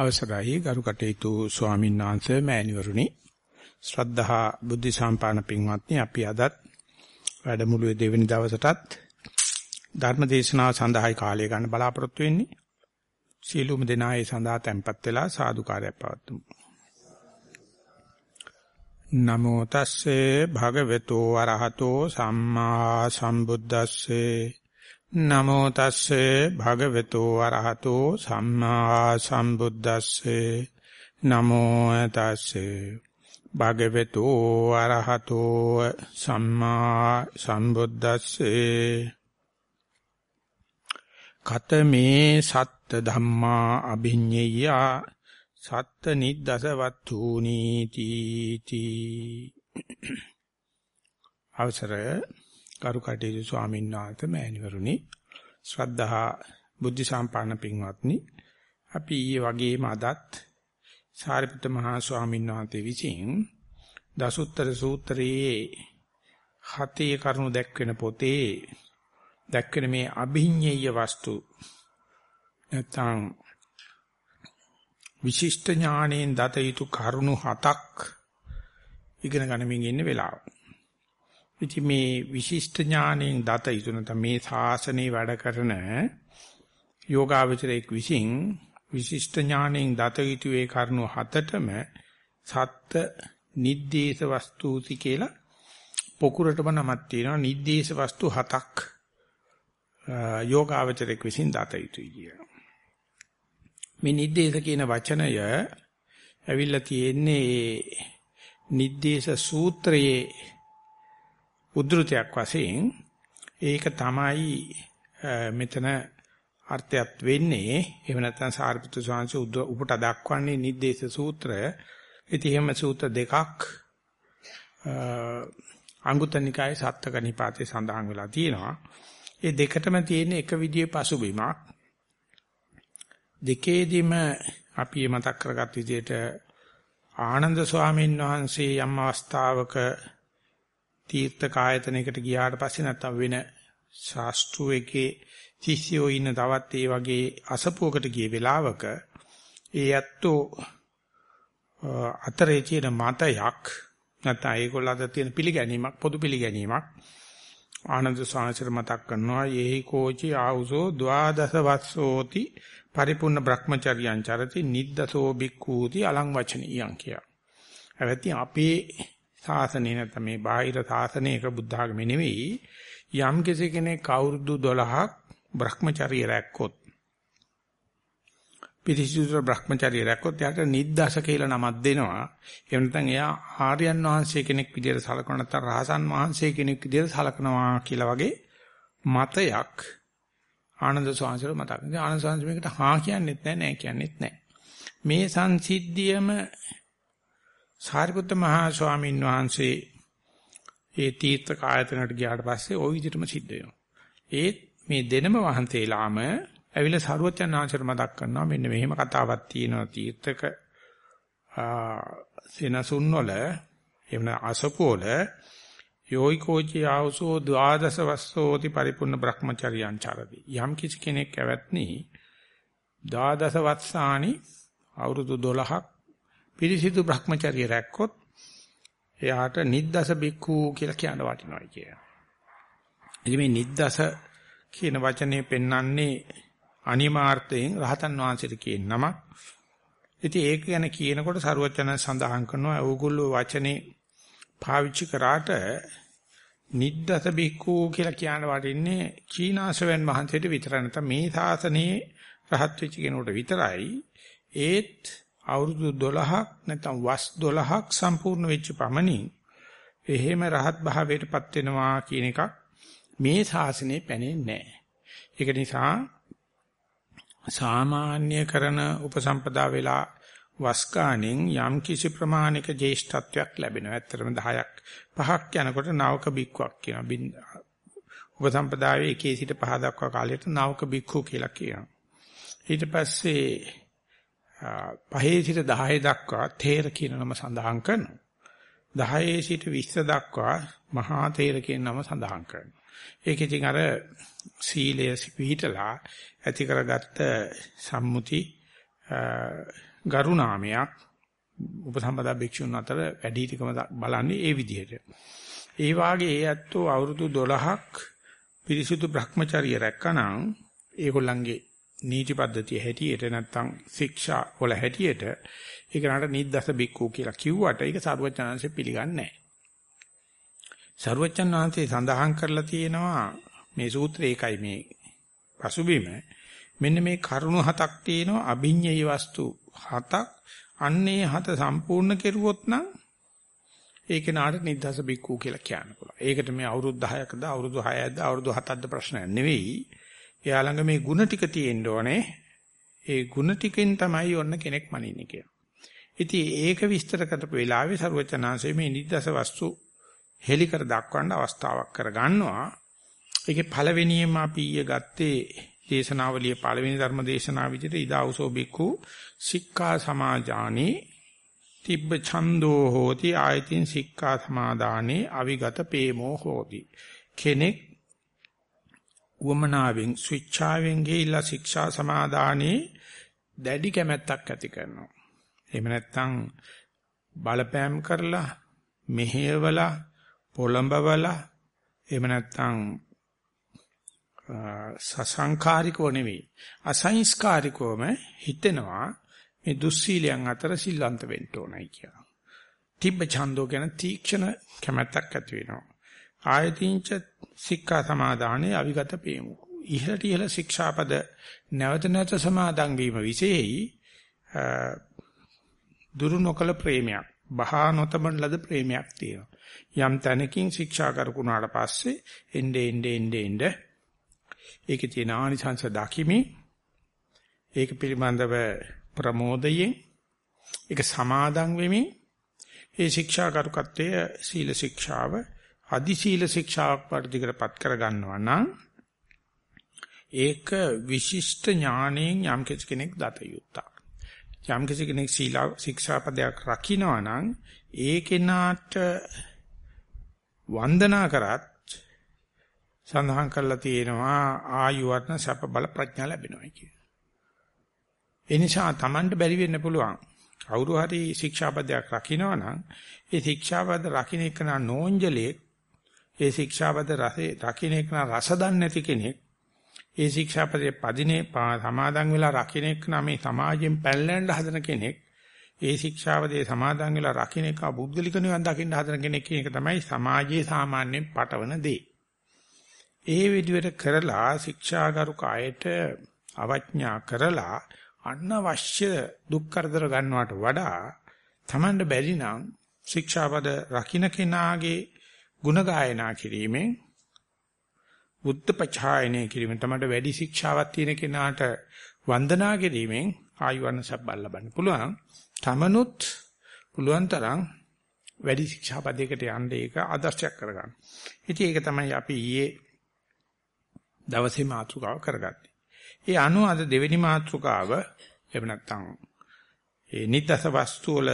අවසරයි ගරු කටයුතු ස්වාමීන් වහන්සේ මෑණිවරුනි. ශ්‍රද්ධහා බුද්ධ සම්පාදන පින්වත්නි අපි අදත් වැඩමුළුවේ දෙවෙනි දවසටත් ධර්ම දේශනාව සඳහායි කාලය ගන්න බලාපොරොත්තු වෙන්නේ. සීලුම දෙනා ඒ සඳහා tempත් වෙලා සාදුකාරයක් පවත්වමු. නමෝ තස්සේ භගවතු වරහතෝ සම්මා සම්බුද්දස්සේ නමෝ තස්සේ භගවතු වරහතෝ සම්මා සම්බුද්දස්සේ. නමෝ තස්සේ භගවතු වරහතෝ සම්මා සම්බුද්දස්සේ. කතමේ සත්ත ධම්මා අභිඤ්ඤය සත්ත නිද්දස වත්තුනි තීති. අවසරය. කරු කටයුතු ස්වාමීන් වහන්සේ මෑණිවරුනි ශ්‍රද්ධහා බුද්ධ සම්පන්න පින්වත්නි අපි ඊයේ වගේම අදත් සාරිපුත්ත මහා ස්වාමීන් වහන්සේ විසින් දසුත්තර සූත්‍රයේ හතේ කරුණු දැක්වෙන පොතේ දැක්වෙන මේ අභිඤ්ඤේය වස්තු නැත්නම් විශිෂ්ට ඥාණයෙන් දත යුතු කරුණු හතක් ඉගෙන ගනිමින් ඉන්න වෙලාව. ඉතින් මේ විශිෂ්ට ඥාණයෙන් දත යුතු නැත්නම් මේ ශාසනයේ වැඩ කරන යෝගාවචරයක් විසින් විශිෂ්ට ඥාණයෙන් දත යුතු ඒ කරුණු හතටම සත්ත්‍ය නිද්දේශ වස්තුති කියලා පොකුරටම නමක් තියෙනවා නිද්දේශ වස්තු හතක් යෝගාවචරයක් විසින් දත යුතුයි කියලා. මේ නිද්දේශ කියන වචනය ඇවිල්ලා තියෙන්නේ නිද්දේශ සූත්‍රයේ උද්ෘතයක් වශයෙන් ඒක තමයි මෙතන අර්ථයත් වෙන්නේ එහෙම නැත්නම් සාරිපුත්‍ර ස්වාමීන් වහන්සේ උපට දක්වන්නේ නිද්දේශ සූත්‍රය. ඉතින් එහෙම සූත්‍ර දෙකක් අංගුත්තර නිකායේ සත්ත්ක නිපාතේ සඳහන් වෙලා තියෙනවා. ඒ දෙකටම තියෙන එක විදිහේ පසුබිමක්. දෙකේදීම අපි මතක් කරගත් විදිහට ආනන්ද ස්වාමීන් වහන්සේ යම් අවස්ථාවක තීර්ථ කායතනයකට ගියාට පස්සේ නැත්තම් වෙන ශාස්ත්‍රයේ ශිෂ්‍යයෝ ඉන්න තවත් ඒ වගේ අසපුවකට ගිය වෙලාවක ඒ ඇත්තෝ අතරේ තියෙන මතයක් නැත්නම් ඒගොල්ලෝ අතර තියෙන පිළිගැනීමක් පොදු පිළිගැනීමක් ආනන්ද සාංශර මතක් කරනවා යේහි කෝචි ආවුසෝ ද්වාදස වස්සෝති පරිපූර්ණ භ්‍රමචර්යයන් චරති නිද්දසෝ බික්ඛූති අලං වචනියං කිය. හැබැයි අපේ ශාසනය නැත්නම් මේ බාහිර ශාසනයක බුද්ධ ආගමේ නෙවෙයි යම් කෙනෙක් අවුරුදු 12ක් භ්‍රමචර්ය රැක්කොත් පිරිසිදු භ්‍රමචර්ය රැක්කොත් එයාට නිද්දස කියලා නමක් දෙනවා. එහෙම නැත්නම් එයා ආර්යයන් වහන්සේ කෙනෙක් විදිහට සලකනවා නැත්නම් රහසන් වහන්සේ කෙනෙක් විදිහට සලකනවා කියලා වගේ මතයක් ආනන්ද සෝංශර මතක්. ඉතින් ආනන්ද සෝංශ මේකට හා කියන්නෙත් නැහැ නෑ කියන්නෙත් නැහැ. මේ සංසිද්ධියම සාරිපුත්ත මහා ස්වාමීන් වහන්සේ ඒ තීර්ථ කායතනට ගියාට පස්සේ ওই විදිහටම සිද්ධ වෙනවා. ඒත් මේ දෙනම වහන්සේලාම ඇවිල්ලා සරුවචන් ආචාර්ය මතක් කරනවා මෙන්න මෙහෙම කතාවක් තියෙනවා තීර්ථක සෙනසුන් වල එවන අසපෝල යෝයිකෝචි ආවසෝ ද්වාදස වස්සෝති පරිපූර්ණ බ්‍රහ්මචර්යයන් චරති යම් කිසි කෙනෙක් ඇවැත්නි ද්වාදස වස්සානි අවුරුදු 12ක් පිරිසිදු බ්‍රහ්මචර්ය රැක්කොත් එයාට නිද්දස බික්ඛු කියලා කියන වටිනවා කිය. ඉතින් මේ නිද්දස කියන වචනේ පෙන්වන්නේ අනිමාර්ථයෙන් රහතන් වහන්සේට කියන නමක්. ඉතින් ඒක ගැන කියනකොට සරුවචන සඳහන් කරනවා ඕගොල්ලෝ වචනේ පාවිච්චි කරාට නිද්දස බික්කු කියලා කියන වටින්නේ චීනාසවෙන් වහන්සේට විතර නැත්නම් මේ ශාසනයේ රහත් වෙච්ච කෙනෙකුට විතරයි ඒත් අවුරුදු 12ක් නැත්නම් වස් 12ක් සම්පූර්ණ වෙච්ච පමණින් එහෙම රහත් භාවයටපත් වෙනවා කියන එකක් මේ ශාසනයේ පැනෙන්නේ නැහැ. ඒක නිසා සාමාන්‍ය කරන උපසම්පදා වෙලා වස්කාණෙන් යම් කිසි ප්‍රමාණික ජේෂ්ඨත්වයක් ලැබෙනවා. ඇත්තටම 10ක් 5ක් යනකොට නවක බික්කුවක් කියනවා. උපසම්පදාවේ 1 සිට 5 දක්වා කාලයට නවක බික්ඛු කියලා කියනවා. ඊට පස්සේ 5 සිට 10 දක්වා තේර කියන නම සඳහන් කරනවා. 10 සිට 20 දක්වා මහා තේර කියන නම සඳහන් කරනවා. ඒක ඉතින් අර සීලය පිළිහිටලා ඇති කරගත්ත සම්මුති ගරු නාමයක් උපසම්පදා භික්ෂුන් අතර වැඩිහිටිකම බලන්නේ ඒ විදිහට. ඒ වාගේ ඒ ඇත්තෝ අවුරුදු 12ක් පිරිසුදු Brahmacharya රැක්කනම් ඒගොල්ලන්ගේ නීති පද්ධතිය හැටියට නැත්තම් ශික්ෂා වල හැටියට ඒක නට නිද්දස බික්කු කියලා කිව්වට ඒක සරුවචනංශෙ පිළිගන්නේ නැහැ. සරුවචන් වහන්සේ සඳහන් කරලා තියෙනවා මේ සූත්‍රය ඒකයි මේ පසුබිම මෙන්න මේ කරුණු හතක් තියෙනවා අභිඤ්ඤේ වස්තු හතක් අන්නේ හත සම්පූර්ණ කෙරුවොත් නම් ඒක නාට නිද්දස බික්කු කියලා කියන්න පුළුවන්. ඒකට මේ අවුරුදු 10ක්ද අවුරුදු 6ක්ද අවුරුදු 7ක්ද ප්‍රශ්නයක් නෙවෙයි. එයා ළඟ මේ ಗುಣ ටික තියෙන්න ඕනේ. ඒ ಗುಣ ටිකෙන් තමයි ඔන්න කෙනෙක් මනින්නේ කියලා. ඉතින් ඒක විස්තර කරපු වෙලාවේ ਸਰවචනාංශයේ මේ නිදස වස්තු හෙලි කර දක්වන්න අවස්ථාවක් කර ගන්නවා. ඒකේ පළවෙනියම අපි ඊය ගත්තේ දේශනාවලිය පළවෙනි ධර්ම දේශනාව විදිහට ඉදාඋසෝ බික්කු සික්ඛා සමාජානේ තිබ්බ ඡන්தோ හෝති ආයතින් සික්ඛා සමාදානේ අවිගත ප්‍රේමෝ හෝති. කෙනෙක් වමනාවෙන් ස්විච්ඡාවෙන් ගිහිල්ලා ශික්ෂා සමාදානේ දැඩි කැමැත්තක් ඇති කරනවා එහෙම නැත්නම් බලපෑම් කරලා මෙහෙයවලා පොළඹවලා එහෙම නැත්නම් සසංකාරිකව නෙවෙයි අසංස්කාරිකවම හිතෙනවා මේ දුස්සීලයන් අතර සිල්වන්ත වෙන්න ඕනයි කියලා. තිබ්බ ඡන්தோ කියන තීක්ෂණ කැමැත්තක් ඇති වෙනවා. ආයතින්ච සික්ඛා සමාදානේ අවිගත පේමු. ඉහළට ඉහළ ශික්ෂාපද නැවත නැවත සමාදන් වීම විශේෂයි දුරු නොකල ප්‍රේමයක් බහා නොතබන ලද ප්‍රේමයක් තියෙනවා. යම් තැනකින් ශික්ෂා කරකුණාට පස්සේ එnde ende ende ende ඒකේ තියෙන ආනිසංස දකිමි ඒක පිළිබඳව ප්‍රමෝදයෙන් ඒක සමාදන් වෙමින් ඒ ශික්ෂා කරුකත්වය සීල ශික්ෂාව අදි සීල ශික්ෂාවක් වර්ධිකරපත් කර ගන්නවා නම් ඒක විශිෂ්ට ඥාණයෙන් යම් කෙනෙක් දත යුත්තක් යම් කෙනෙක් සීලා ශික්ෂාපදයක් රකින්නවා නම් ඒ කෙනාට වන්දනා කරත් සඳහන් කරලා තියෙනවා ආයු වර්ණ සැප බල ප්‍රඥා ලැබෙනවා කියන. ඒ නිසා Tamanට බැරි වෙන්න පුළුවන්. කවුරු හරි ශික්ෂාපදයක් රකින්නවා නම් ඒ ශික්ෂාපද රකින්න එක නෝන්ජලේ ඒ ශික්ෂාපද රසේ රකින්න එක රස දන්නේ නැති කෙනෙක් ඒ ශික්ෂාපදයේ පදිනේ සමාදන් වෙලා රකින්න එක මේ සමාජයෙන් පැනලෙන්න හදන කෙනෙක් ඒ ශික්ෂාපදයේ සමාදන් වෙලා රකින්න එක බුද්ධලික නිවන් දකින්න හදන කෙනෙක් කියන එක තමයි සමාජයේ සාමාන්‍යයෙන් පටවන දේ. ඒ විදිහට කරලා ශික්ෂාගරු කායට අවඥා කරලා අනවශ්‍ය දුක් කරදර ගන්නවට වඩා Tamand බැරි නම් ශික්ෂාපද රකින්න කෙනාගේ ගුණ ගායනා කිරීමෙන් බුද්ධ පචායනය කිරීමෙන් තමයි වැඩි ශික්ෂාවක් තියෙන කෙනාට වන්දනා කිරීමෙන් ආයුවන් සබ්බල් ලබන්න පුළුවන්. තමනුත් පුළුවන් තරම් වැඩි ශික්ෂාපදයකට යන්න ඒක ආදර්ශයක් කරගන්න. ඉතින් ඒක තමයි අපි ඊයේ දවසේ මාතෘකාව කරගත්තේ. ඒ අනුව අද දෙවෙනි මාතෘකාව එහෙම නැත්නම් ඒ නිද්දස වස්තු වල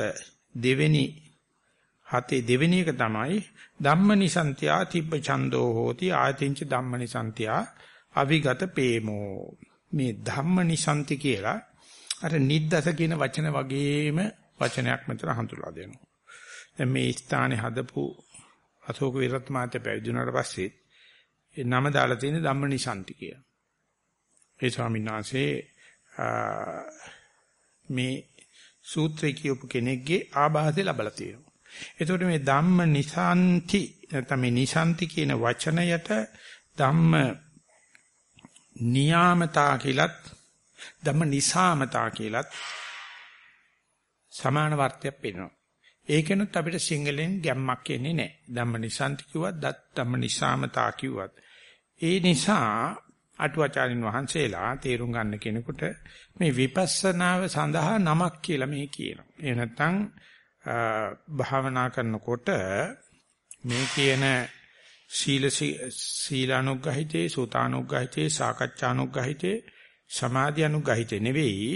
දෙවෙනි හතේ දෙවෙනි එක තමයි ධම්මනිසන්තියා තිබ්බ ඡන්தோ හෝති ආයතින්ච ධම්මනිසන්තියා අවිගත පේමෝ මේ ධම්මනිසන්ති කියලා අර නිද්දස කියන වචන වගේම වචනයක් මෙතන හඳුල්ලා දෙනවා. දැන් මේ ස්ථානේ හදපු අශෝක විරත් මහත්තයා පැවිදුණාට පස්සේ ඒ නම දාලා තියෙන ධම්මනිසන්ති කියලා. ඒ ස්වාමීන් වහන්සේ මේ සූත්‍රය කියපු කෙනෙක්ගේ ආభాසය ලැබලා තියෙනවා. එතකොට මේ ධම්ම නිසාන්ති නැත්නම් මේ නිසාන්ති කියන වචනයට ධම්ම නියාමතා කියලත් ධම්ම නිසාමතා කියලත් සමාන වර්ථයක් පෙන්වනවා. ඒකෙනුත් අපිට සිංහලෙන් ගැම්මක් එන්නේ නැහැ. ධම්ම නිසාන්ති කිව්වත් ධම්ම නිසාමතා කිව්වත්. ඒ නිසා අටුවාචාරින් වහන්සේලා තේරුම් ගන්න කෙනෙකුට මේ විපස්සනාව සඳහා නමක් කියලා මේ කියනවා. ඒ නැත්තම් භාවනා කරනකොට මේ කියන සීල සීලානුග්‍රහිතේ සූතානුග්‍රහිතේ සාකච්ඡානුග්‍රහිතේ සමාධි අනුග්‍රහිතේ නෙවෙයි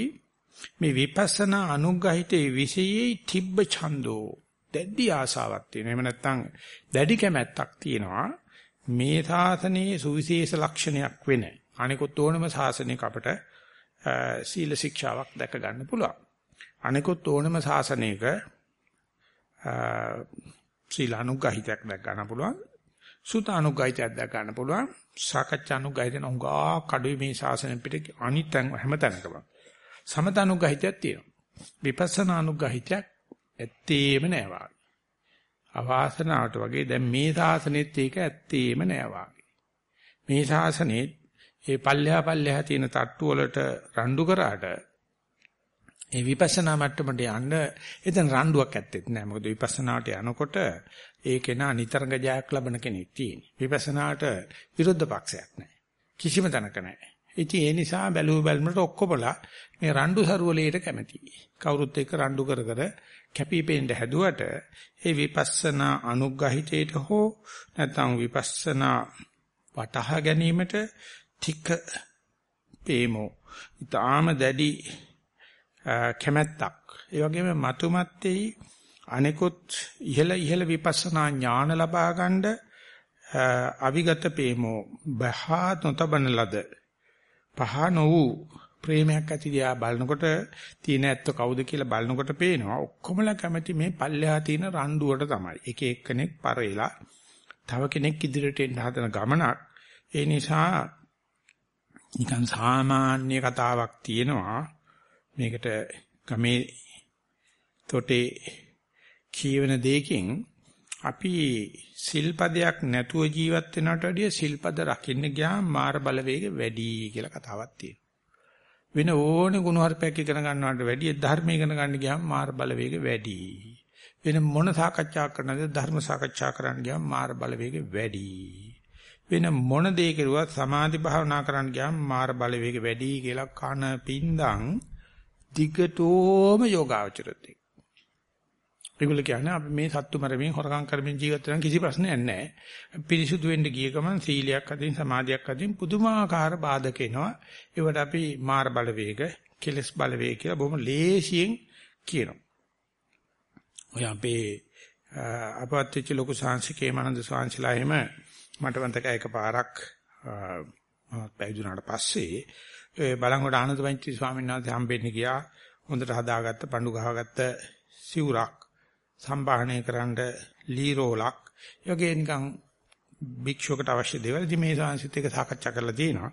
මේ විපස්සනා අනුග්‍රහිතේ විශේෂයි තිබ්බ ඡන්தோ දැඩි ආසාවක් තියෙනවා. එහෙම නැත්නම් දැඩි කැමැත්තක් තියෙනවා. මේ සාසනයේ සුවිශේෂ ලක්ෂණයක් වෙන අනිකුත් ඕනම සාසනයක අපට සීල ශික්ෂාවක් දැක ගන්න පුළුවන්. අනිකුත් ඕනම සාසනයක සීල අනුගහිතයක් දැක ගන්න පුළුවන්. සුත අනුගහිතයක් දැක ගන්න පුළුවන්. සාකච්ඡා අනුගහිතන උංගා කඩුවේ මේ ශාසනය පිට අනිත් හැමතැනකම. සමත අනුගහිතයක් තියෙනවා. විපස්සනා අනුගහිතයක් ඇත්තේම නෑ වාගේ. අවාසනාවට වගේ දැන් මේ ශාසනෙත් ඒක ඇත්තේම නෑ වාගේ. මේ ශාසනේ ඒ පල්ලෙහා පල්ලෙහා තියෙන තට්ටු වලට රණ්ඩු කරාට ඒ විපස්සනා මට්ටමට යන්න එතන රණ්ඩුවක් ඇත්තෙත් නෑ. මොකද විපස්සනාට යනකොට ඒ කෙනා නිතරම ජයක් ලබන කෙනෙක් තියෙන්නේ. විපස්සනාට විරුද්ධ පක්ෂයක් නෑ. කිසිම තැනක නෑ. ඉතින් ඒ නිසා බැලුව බැලමට ඔක්කොමලා මේ රණ්ඩු සරුවලේට කැමතියි. කවුරුත් එක්ක රණ්ඩු කර කර කැපිපෙන්න හැදුවට ඒ විපස්සනා අනුග්‍රහිතයට හෝ නැත්නම් විපස්සනා වටහා ගැනීමට තික පේමෝ ඊටාම දැඩි කැමැත්තක් ඒ වගේම මතුමැත්තේ අනිකුත් ඉහළ ඉහළ විපස්සනා ඥාන ලබා ගන්න අවිගත පේමෝ බහා නොතබන ලද පහ නොවූ ප්‍රේමයක් ඇති දිහා බලනකොට තියෙන ඇත්ත කවුද කියලා බලනකොට පේනවා ඔක්කොමලා කැමති මේ පල්ලෙහා තියෙන රණ්ඩුවට තමයි. එක එක්කෙනෙක් පරේලා තව කෙනෙක් ඉදිරියට එන්න හදන ගමනක්. ඒ නිසා නිකන් සාමාන්‍ය කතාවක් තියෙනවා. මේකට ගමේ තොටේ කියවන දෙයකින් අපි සිල්පදයක් නැතුව ජීවත් වෙනවට වැඩිය සිල්පද රකින්න ගියාම මාර බලවේග වැඩි කියලා කතාවක් තියෙනවා. වෙන ඕනේ ගුණවර්පයක් ඉගෙන ගන්නවට වැඩිය ධර්ම ඉගෙන ගන්න ගියාම මාර බලවේග වැඩි. වෙන මොන සාකච්ඡාවක් කරනද ධර්ම සාකච්ඡා කරන්න ගියාම මාර බලවේග වැඩි. වෙන මොන දේ කෙරුවත් සමාධි භාවනා කරන්න ගියාම මාර බලවේග වැඩි කියලා කන පින්දම් දිගටෝම යෝගාවචරත් ඒගොල්ලෝ කියන්නේ අපි මේ සත්තු මරමින් හොරකම් කරමින් ජීවත් වෙන කිසි ප්‍රශ්නයක් නැහැ. පිරිසුදු වෙන්න ගිය ගමන් සීලයක් අදින් සමාධියක් අදින් පුදුමාකාර බාධක එනවා. ඒවට අපි මාර බලවේග, කෙලස් බලවේග කියලා බොහොම ලේසියෙන් කියනවා. ඔය අපේ අපවත් වෙච්ච ලොකු සාංශිකේ මනන්ද සාංශලා එහෙම මට මතකයි එකපාරක් මම පැවිදුණාට පස්සේ ඒ බලංගොඩ ආනන්ද පන්ති ස්වාමීන් වහන්සේ හම්බෙන්න ගියා. හොඳට හදාගත්ත පඳු ගහගත්ත සිවුරක් සම්භාහණය කරන්න ලී රෝලක් යෝගේ නිකන් භික්ෂුවකට අවශ්‍ය දේවල් ඉතින් මේ සංසිත එක සාකච්ඡා කරලා තියෙනවා.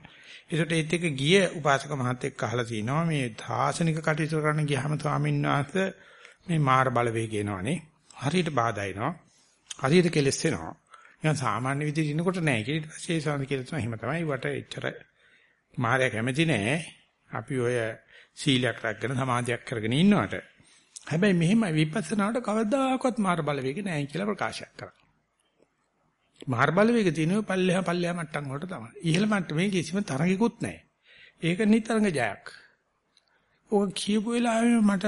ඒකට ඒත් එක ගිය උපාසක මහත් එක්ක අහලා තිනවා මේ දාසනික කටයුතු කරන්න ගියාම ස්වාමීන් වහන්සේ මේ මාර බලවේග එනවනේ. හරියට බාධා එනවා. හරියට කෙලස් වෙනවා. නිකන් සාමාන්‍ය විදිහට ඉන්නකොට නෑ. ඊට පස්සේ සාමාන්‍ය කියලා තමයි එහෙම තමයි වට එච්චර මාරය කැමති නෑ. අපි ඔය සීලයක් රැකගෙන සමාධියක් කරගෙන ඉන්නවට හැබැයි මෙහෙම විපස්සනාවට කවදාකවත් මාර බලවේග නැහැ කියලා ප්‍රකාශයක් කරා. මාර බලවේග තියෙනවා පල්ලෙහා පල්ලෙහා මට්ටම් වලට තමයි. ඉහළ මට්ටමේ කිසිම තරගිකුත් නැහැ. ඒක නිතරංග ජයක්. ඔක කියපු වෙලාවේ මට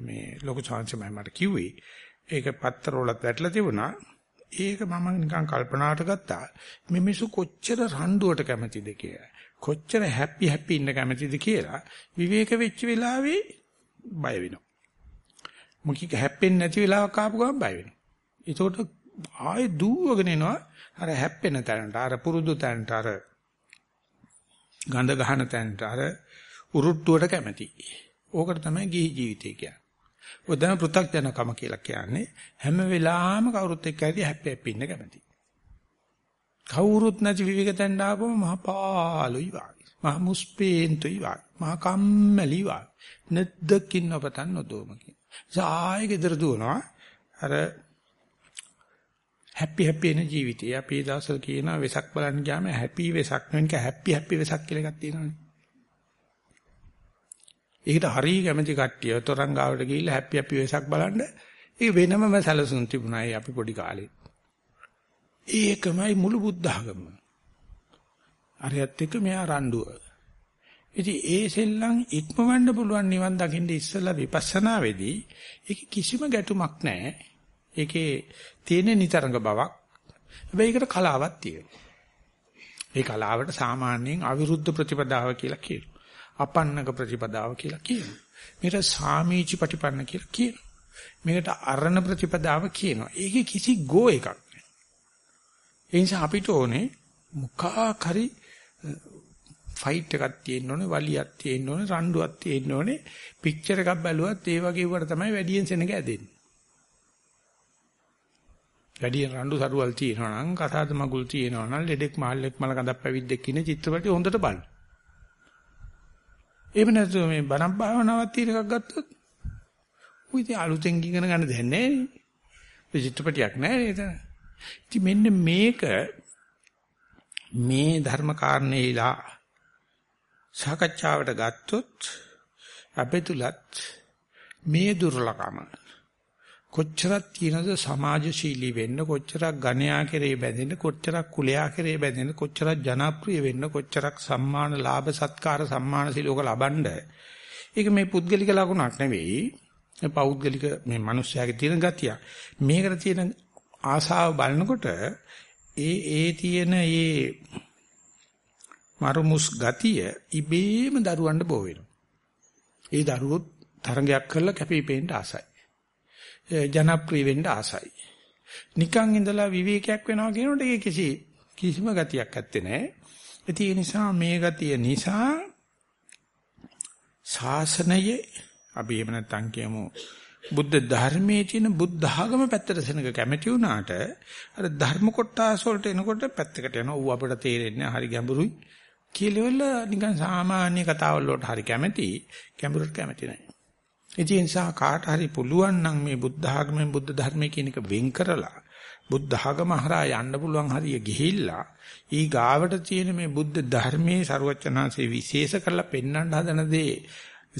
මේ ලොකු chance මට කිව්වේ ඒක පත්තර වලත් වැටලා තිබුණා. ඒක මම නිකන් කල්පනාවට ගත්තා. මේ මිනිස්සු කොච්චර රණ්ඩුවට කැමතිද කියලා. කොච්චර හැපි හැපි ඉන්න කැමතිද කියලා විවේක වෙච්ච වෙලාවේ බය වෙනවා. මොකික හැප්පෙන්නේ නැති වෙලාවක ආපු ගමන් බය වෙනවා. ඒකට ආයෙ දුවගෙන එනවා අර හැප්පෙන තැනට අර පුරුදු තැනට අර ගඳ ගහන තැනට අර උරුට්ටුවට කැමති. ඕකට තමයි ගිහි ජීවිතය කියන්නේ. ඔය තමයි පෘථග්ජනකම කියලා කියන්නේ හැම වෙලාවෙම කවුරුත් එක්ක ඇවිත් හැප්පි හැප්පි ඉන්න කැමති. කවුරුත් නැති විවික තැන්න ආපුවම මහා පාළුයි වාගේ. මහා මුස්පේන්තුයි වාගේ. මහා කම්මැලි වාගේ. නැද්දකින් ඔබතන් නොදෝමකින්. සායි ගෙදර දුවනවා. අර හැපි හැපි එන ජීවිතය. අපි දවසල් කියන වෙසක් බලන්න ගියාම හැපි වෙසක් නෙවෙයි හැපි හැපි වෙසක් කියලා එකක් තියෙනවානේ. ඒකට හරිය කැමැති කට්ටිය තරංගාවට ගිහිල්ලා හැපි හැපි වෙසක් බලන්න ඒක වෙනමම සැලසුම් තිබුණා ඒ අපි පොඩි කාලේ. ඒකමයි මුළු බුද්ධ ආගම. අරයත් එක්ක මෙයා රණ්ඩුව. ඉතින් ඒ සෙල්ලම් ඉක්මවන්න පුළුවන් නිවන් දකින්න ඉස්සෙල්ලා විපස්සනා වෙදී ඒක කිසිම ගැටුමක් නැහැ. ඒකේ තියෙන නිතරංග බවක්. හැබැයි ඒකට කලාවක් තියෙනවා. ඒ කලාවට සාමාන්‍යයෙන් අවිරුද්ධ ප්‍රතිපදාව කියලා කියනවා. අපන්නක ප්‍රතිපදාව කියලා කියනවා. මේකට සාමීචි ප්‍රතිපන්න කියලා කියනවා. මේකට අරණ ප්‍රතිපදාව කියනවා. ඒකේ කිසි ගෝ එකක් නැහැ. ඒ නිසා අපිට ඕනේ මුඛා කරි ෆයිට් එකක් තියෙන්න ඕනේ, වලියක් තියෙන්න ඕනේ, රණ්ඩුවක් තියෙන්න ඕනේ. පික්චර් එකක් බැලුවත් ඒ වගේ වට තමයි වැඩියෙන් සෙනග ඇදෙන්නේ. වැඩියෙන් රණ්ඩු සරුවල් තියෙනවා නම්, කසාද මගුල් තියෙනවා නම්, ලෙඩෙක් මහල්ලෙක් මල කඳක් පැවිද්දෙක් ඉන්න චිත්‍රපටි හොඳට බලන්න. එහෙම නැත්නම් මේ බණක් භාවනාවක් තියෙන එකක් ගත්තොත් උයි ඉතින් අලුතෙන් ඉගෙන ගන්න දෙයක් නැහැ නේ. චිත්‍රපටියක් නැහැ නේද? ඉතින් මෙන්න මේක මේ ධර්ම කාරණේලා සාකච්ඡාවට ගත්තොත් අපේ තුලත් මේ දුර්ලභම. කොච්චරක් තියෙනද සමාජශීලී වෙන්න කොච්චරක් ගණයා කෙරේ බැඳෙන්න කොච්චරක් කුලයා කෙරේ බැඳෙන්න කොච්චරක් ජනප්‍රිය වෙන්න කොච්චරක් සම්මාන ලාභ සත්කාර සම්මාන සිලෝක ලබනද ඒක මේ පුද්ගලික ලකුණක් නෙවෙයි. මේ පෞද්ගලික මේ මිනිස්යාගේ තියෙන ගතිය. මේකට තියෙන ආසාව බලනකොට ඒ ඒ තියෙන ඒ මරුමුස් ගතිය ඉබේම දරුවන්ට බෝ වෙනවා. ඒ දරුවෝ තරඟයක් කරලා කැපිපෙන්න ආසයි. ජනප්‍රිය වෙන්න ආසයි. නිකන් ඉඳලා විවේකයක් වෙනවා කියනකොට ඒක කිසි කිසිම ගතියක් ඇත්තේ නැහැ. ඒ නිසා මේ ගතිය නිසා ශාසනයේ අපි එහෙම නැත්නම් කියමු බුද්ධ ධර්මයේ තියෙන බුද්ධ ආගම පැත්තට සෙනග කැමැති වුණාට අර ධර්ම කොටස් වලට එනකොට පැත්තකට යනවා. ඌ අපිට තේරෙන්නේ හරි ගැඹුරුයි. කියලවල නිකන් සාමාන්‍ය කතාවල් වලට හරි කැමැති, ගැඹුරට කැමැති නැහැ. ඒ නිසා කාට හරි පුළුවන් නම් මේ බුද්ධ ආගමෙන් බුද්ධ ධර්මයේ කියන එක වෙන් කරලා බුද්ධ ආගම හරහා යන්න පුළුවන් හරිය ගිහිල්ලා ඊ ගාවට තියෙන මේ බුද්ධ ධර්මයේ ਸਰවචනාංශේ විශේෂ කරලා පෙන්වන්න හදන දේ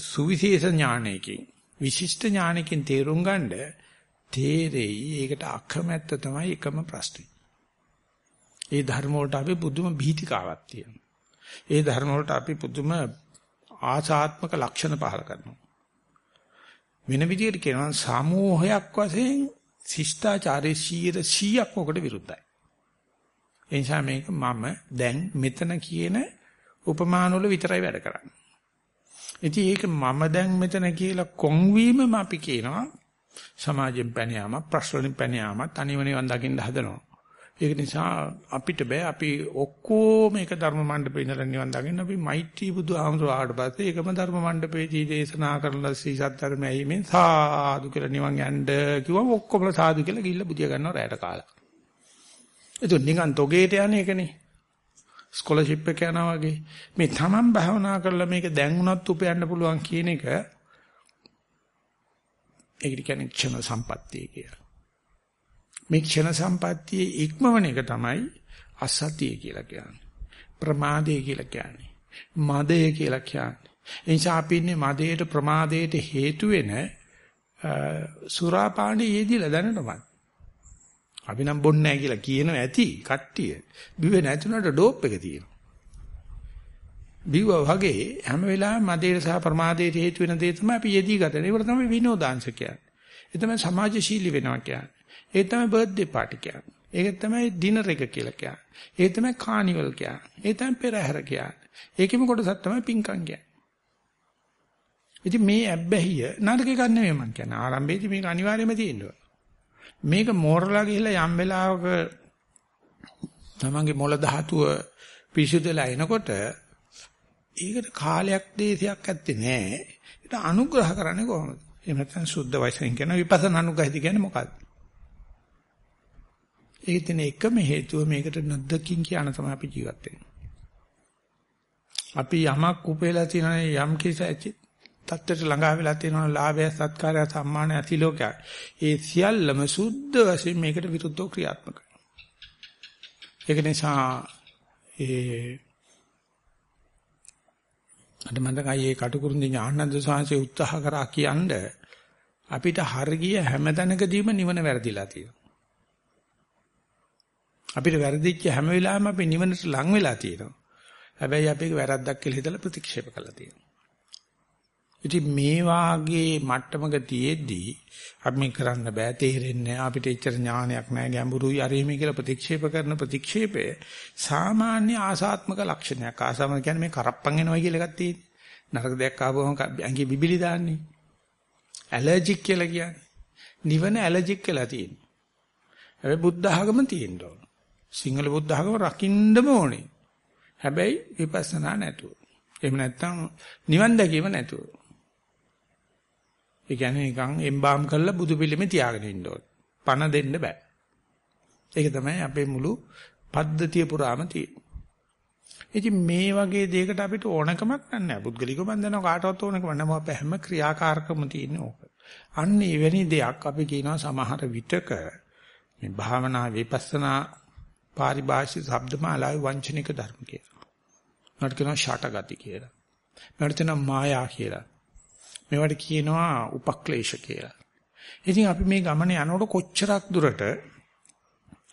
සුවිශේෂ ඥානයකින් විශිෂ්ට ඥානකින් තේරුම් ගන්න තේරෙයි ඒකට අකමැත්ත තමයි එකම ප්‍රශ්නේ. ඒ ධර්ම වලට අපි පුදුම බීතිකාවක් තියෙනවා. ඒ ධර්ම වලට අපි පුදුම ආසාත්මක ලක්ෂණ පහල කරනවා. වෙන විදිහට කියනවා සමූහයක් වශයෙන් ශිෂ්ටාචාරයේ 100ක් ඔකට විරුද්ධයි. ඒ නිසා මේක මම දැන් මෙතන කියන උපමාන වල විතරයි වැඩ කරන්නේ. ඉතින් ඒක මම දැන් මෙතන කියලා කොන්වීමම අපි කියනවා සමාජයෙන් පැන යාම ප්‍රශ්න වලින් පැන යාම තනිවනිවන් දකින්න හදනවා. ඒක නිසා අපිට බෑ අපි ඔක්කොම එක ධර්ම මණ්ඩපේ ඉඳලා නිවන් දකින්න අපි මෛත්‍රී බුදු ආමතුරු ආවට පස්සේ ඒකම ධර්ම මණ්ඩපේදී දේශනා කරන සී සත්‍යර්මය ඇහිමෙන් සාදු කියලා නිවන් යන්න කිව්වම ඔක්කොම සාදු කියලා ගිහිල්ලා බුදිය ගන්නවා රැයට කාලා. ඒක නිකන් තොගේට යන්නේ ඒකනේ. ස්කෝලර්ෂිප් එක යනවා වගේ මේ තමන් භාවනා කරලා මේක දැන් උනත් උපයන්න පුළුවන් කියන එක ඒකට කියන්නේ ක්ෂණ සම්පත්තිය කියලා. මේ ක්ෂණ සම්පත්තියේ ඉක්මවන එක තමයි අසතිය කියලා කියන්නේ. ප්‍රමාදය කියලා කියන්නේ. මදය කියලා කියන්නේ. එනිසා අපි ඉන්නේ මදයට ප්‍රමාදයට හේතු වෙන සුරාපාණි යෙදිලා දැනටමත්. අපි නම් බොන්නේ නැහැ කියලා කියනවා ඇති කට්ටිය. බිව්වේ නැතුණට ඩෝප් එක තියෙනවා. බිව්වා වගේ හැම වෙලාවෙම මදේට සහ ප්‍රමාදයට හේතු වෙන දේ තමයි අපි යෙදී ගත. ඒකට තමයි විනෝදාංශ කියන්නේ. ඒ තමයි සමාජශීලී වෙනවා කියන්නේ. ඒ තමයි බර්ත්ඩේ පාටි කියන්නේ. ඒක තමයි ඩිනර් එක කියලා කියන්නේ. ඒ තමයි කානිවල් කියන්නේ. ඒ තමයි පෙරහැර කියන්නේ. ඒකෙම කොටසක් තමයි පින්කම් කියන්නේ. ඉතින් මේ ඇබ්බැහිය නරක එකක් නෙමෙයි මම කියන්නේ. ආරම්භයේදී මේක අනිවාර්යයෙන්ම තියෙනවා. මේක මෝරලා ගිහිල්ලා යම් වෙලාවක තමන්ගේ මොළ ධාතුව පිරිසුදුලා එනකොට ඒකට කාලයක් දේශයක් ඇත්තේ නැහැ. ඒක අනුග්‍රහ කරන්නේ කොහොමද? එහෙම නැත්නම් සුද්ධ වශයෙන් කියන විපස්සනා අනුග්‍රහය කියන්නේ මොකක්ද? ඒක තියෙන එකම හේතුව මේකට නොදකින් කියන තමයි අපි ජීවත් වෙන්නේ. අපි යමක් උපේලා තියෙන යම් කිසි தත්තට ළඟා වෙලා තියෙනවා ලාභය සත්කාරය සම්මානය අතිලෝකය. ඒ සියල්ලම සුද්ධ වශයෙන් මේකට විරුද්ධව ක්‍රියාත්මක ඒක නිසා ඒ අද මන්දකයි ඒ කටුකුරුන්දි ඥානන්ද සාංශේ උත්සාහ කරා කියන්නේ අපිට හරිය හැමතැනකදීම නිවන වැරදිලා තියෙනවා. අපිට වැරදිච්ච හැම වෙලාවෙම අපි නිවනට ලං වෙලා තියෙනවා. හැබැයි අපි ඒක වැරද්දක් කියලා හිතලා ප්‍රතික්ෂේප කළා තියෙනවා. ඉතින් මේ වාගේ මට්ටමක තියේදී අපි මේ කරන්න බෑ තේරෙන්නේ අපිට එච්චර ඥානයක් නැහැ ගැඹුරුයි අරීමේ කියලා ප්‍රතික්ෂේප කරන ප්‍රතික්ෂේපය සාමාන්‍ය ආසාත්මක ලක්ෂණයක්. ආසාම කියන්නේ මේ කරප්පන් එනවා කියලා එකක් තියෙන්නේ. නරක දෙයක් ආවම ඇඟේ බිබිලි දාන්නේ. ඇලර්ජික් කියලා කියන්නේ. නිවන ඇලර්ජික් කියලා තියෙන්නේ. හැබැයි බුද්ධ ආගම තියෙන්න ඕන. සිංහල බුද්ධ ආගම රකින්නම ඕනේ. හැබැයි විපස්සනා නැතුව. එහෙම නැත්නම් නිවන් දැකීම නැතුව. ඒ කියන්නේ නිකන් එම්බාම් කරලා බුදු පිළිමේ තියාගෙන ඉන්න ඕන. පණ දෙන්න බෑ. ඒක තමයි අපේ මුළු පද්ධතිය පුරාම තියෙන්නේ. ඉතින් මේ වගේ දෙයකට අපිට ඕනකමක් නැහැ. පුද්ගලිකව බඳිනවා කාටවත් ඕනකම නැහැ. අපේ හැම ක්‍රියාකාරකම තියෙන්නේ ඕක. අන්න එවැනි දෙයක් අපි කියනවා සමහර විටක මේ භාවනා විපස්සනා පාරිභාෂික શબ્දමාලාවේ වංචනික ධර්ම කියලා. මට කියනවා ෂටගති කියලා. මට කියනවා මායා කියලා. මේවට කියනවා උපක්ලේශ කියලා. ඉතින් අපි මේ ගමනේ යනකොට කොච්චරක් දුරට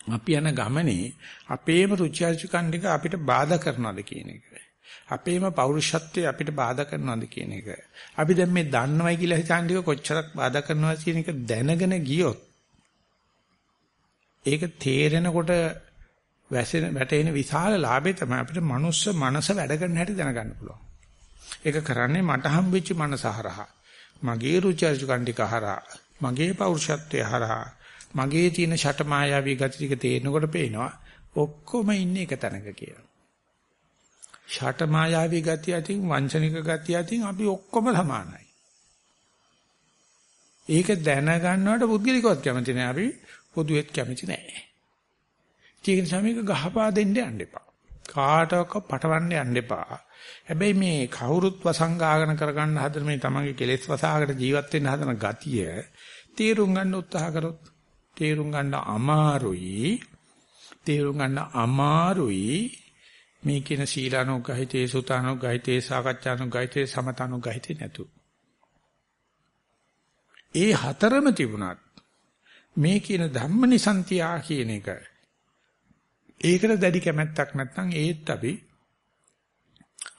අපි යන ගමනේ අපේම රුචි අරුචිකන් ටික අපිට බාධා කරනවද කියන එක. අපේම පෞරුෂත්වය අපිට බාධා කරනවද කියන එක. අපි දැන් මේ දන්නවයි කියලා හිතන ටික කොච්චරක් බාධා කරනවද කියන එක දැනගෙන ගියොත් ඒක තේරෙනකොට වැසෙන වැටෙන විශාල ලාභය තමයි අපිට මනුස්ස මනස වැඩ කරන හැටි දැනගන්න පුළුවන්. ඒක කරන්නේ මට හම්බෙච්ච මනස හරහා. මගේ රුචි අරුචිකන් ටික හරහා. මගේ පෞරුෂත්වය හරහා. මගේ තියෙන ෂටමායාවී ගති ටික තේරෙනකොට පේනවා ඔක්කොම ඉන්නේ එක තැනක කියලා. ෂටමායාවී ගතිය අතින් වංචනික ගතිය අතින් අපි ඔක්කොම සමානයි. ඒක දැනගන්නවට පුද්ගලිකවත් කැමති නෑ අපි පොදුවෙත් කැමති නෑ. ඒක නිසා මේක ගහපා දෙන්න යන්න එපා. කාටවත් පටවන්න යන්න එපා. හැබැයි මේ කවුරුත් වසංගාගෙන කරගන්න හදන මේ තමන්ගේ කෙලෙස් වසාගෙන ජීවත් වෙන්න හදන ගතිය තීරුම් ගන්න උත්සාහ කරොත් තීරුම් ගන්න අමාරුයි. තීරුම් ගන්න අමාරුයි. මේ කියන සීලානුගහිතේ සුතානුගහිතේ සාකච්ඡානුගහිතේ සමතානුගහිතේ නැතු. ඒ හතරම තිබුණත් මේ කියන ධම්මනිසන්තියා කියන එක ඒකට දැඩි කැමැත්තක් නැත්නම් ඒත් අපි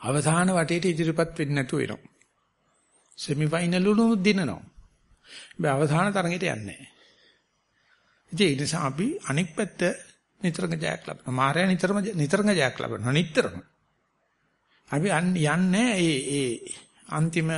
අවසාන වටේට ඉදිරිපත් වෙන්නේ නැතුව එනවා. සෙමි ෆයිනල් උණු දිනනවා. මේ අවසාන තරඟයට යන්නේ නැහැ. ඒ නිසා අපි අනික් පැත්ත නිතරම ජයක් ලබනවා. මායя නිතරම නිතරම ජයක් ලබනවා. නිතරම. අපි යන්නේ ඒ ඒ අන්තිම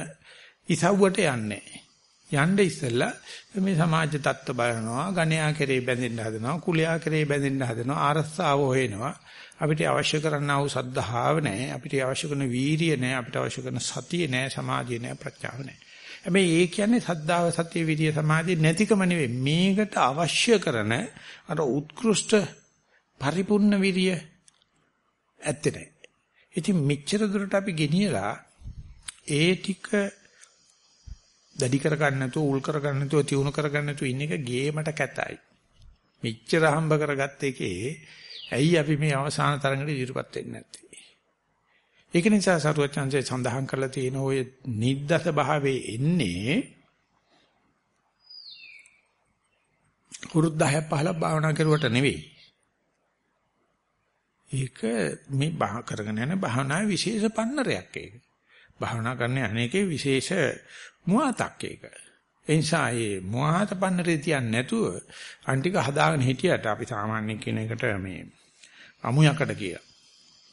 ඉසව්වට යන්නේ. යන්න ඉස්සෙල්ලා මේ සමාජ තත්ත්ව බලනවා, ගණයා කෙරේ බැඳෙන්න හදනවා, කුලයා කෙරේ බැඳෙන්න හදනවා, ආරස්සාව හොයනවා. අපිට අවශ්‍ය කරනා වූ සද්ධාව නැහැ, අපිට අවශ්‍ය කරන වීරිය නැහැ, අපිට අවශ්‍ය කරන සතිය නැහැ, සමාධිය නැහැ, ප්‍රඥාව නැහැ. හැබැයි ඒ කියන්නේ සද්ධාව, සතිය, විරිය, සමාධිය නැතිකම නෙවෙයි. මේකට අවශ්‍ය කරන අර උත්කෘෂ්ඨ පරිපූර්ණ විරිය ඇත්තේ නැහැ. ඉතින් මෙච්චර දුරට අපි ගෙනියලා ඒ ටික දැඩි කර ගන්න නැතුව උල් කර ගන්න නැතුව තියුණු කර ගන්න නැතුව ඉන්න එක ගේමට කැතයි. මෙච්චර හම්බ කරගත්ත එකේ ඇයි අපි මේ අවසාන තරඟට ඉදිරිපත් වෙන්නේ නැත්තේ? ඒක නිසා සරුවචන්සේ සඳහන් කරලා තියෙන ওই නිද්දස භාවයේ එන්නේ කුරුද්දහය පහල භාවනා කරුවට නෙවෙයි. ඒක මේ බහ කරගෙන යන භාවනාවේ විශේෂ පන්නරයක් ඒක. භාවනා කරන අනේකේ විශේෂ මුවාතක් ඒක. ඒ නිසා මේ මුවාත පන්නරේ තියන්නේ නැතුව අන්තික හදාගෙන හිටියට අපි සාමාන්‍ය කියන එකට මේ අමුයකට කියලා.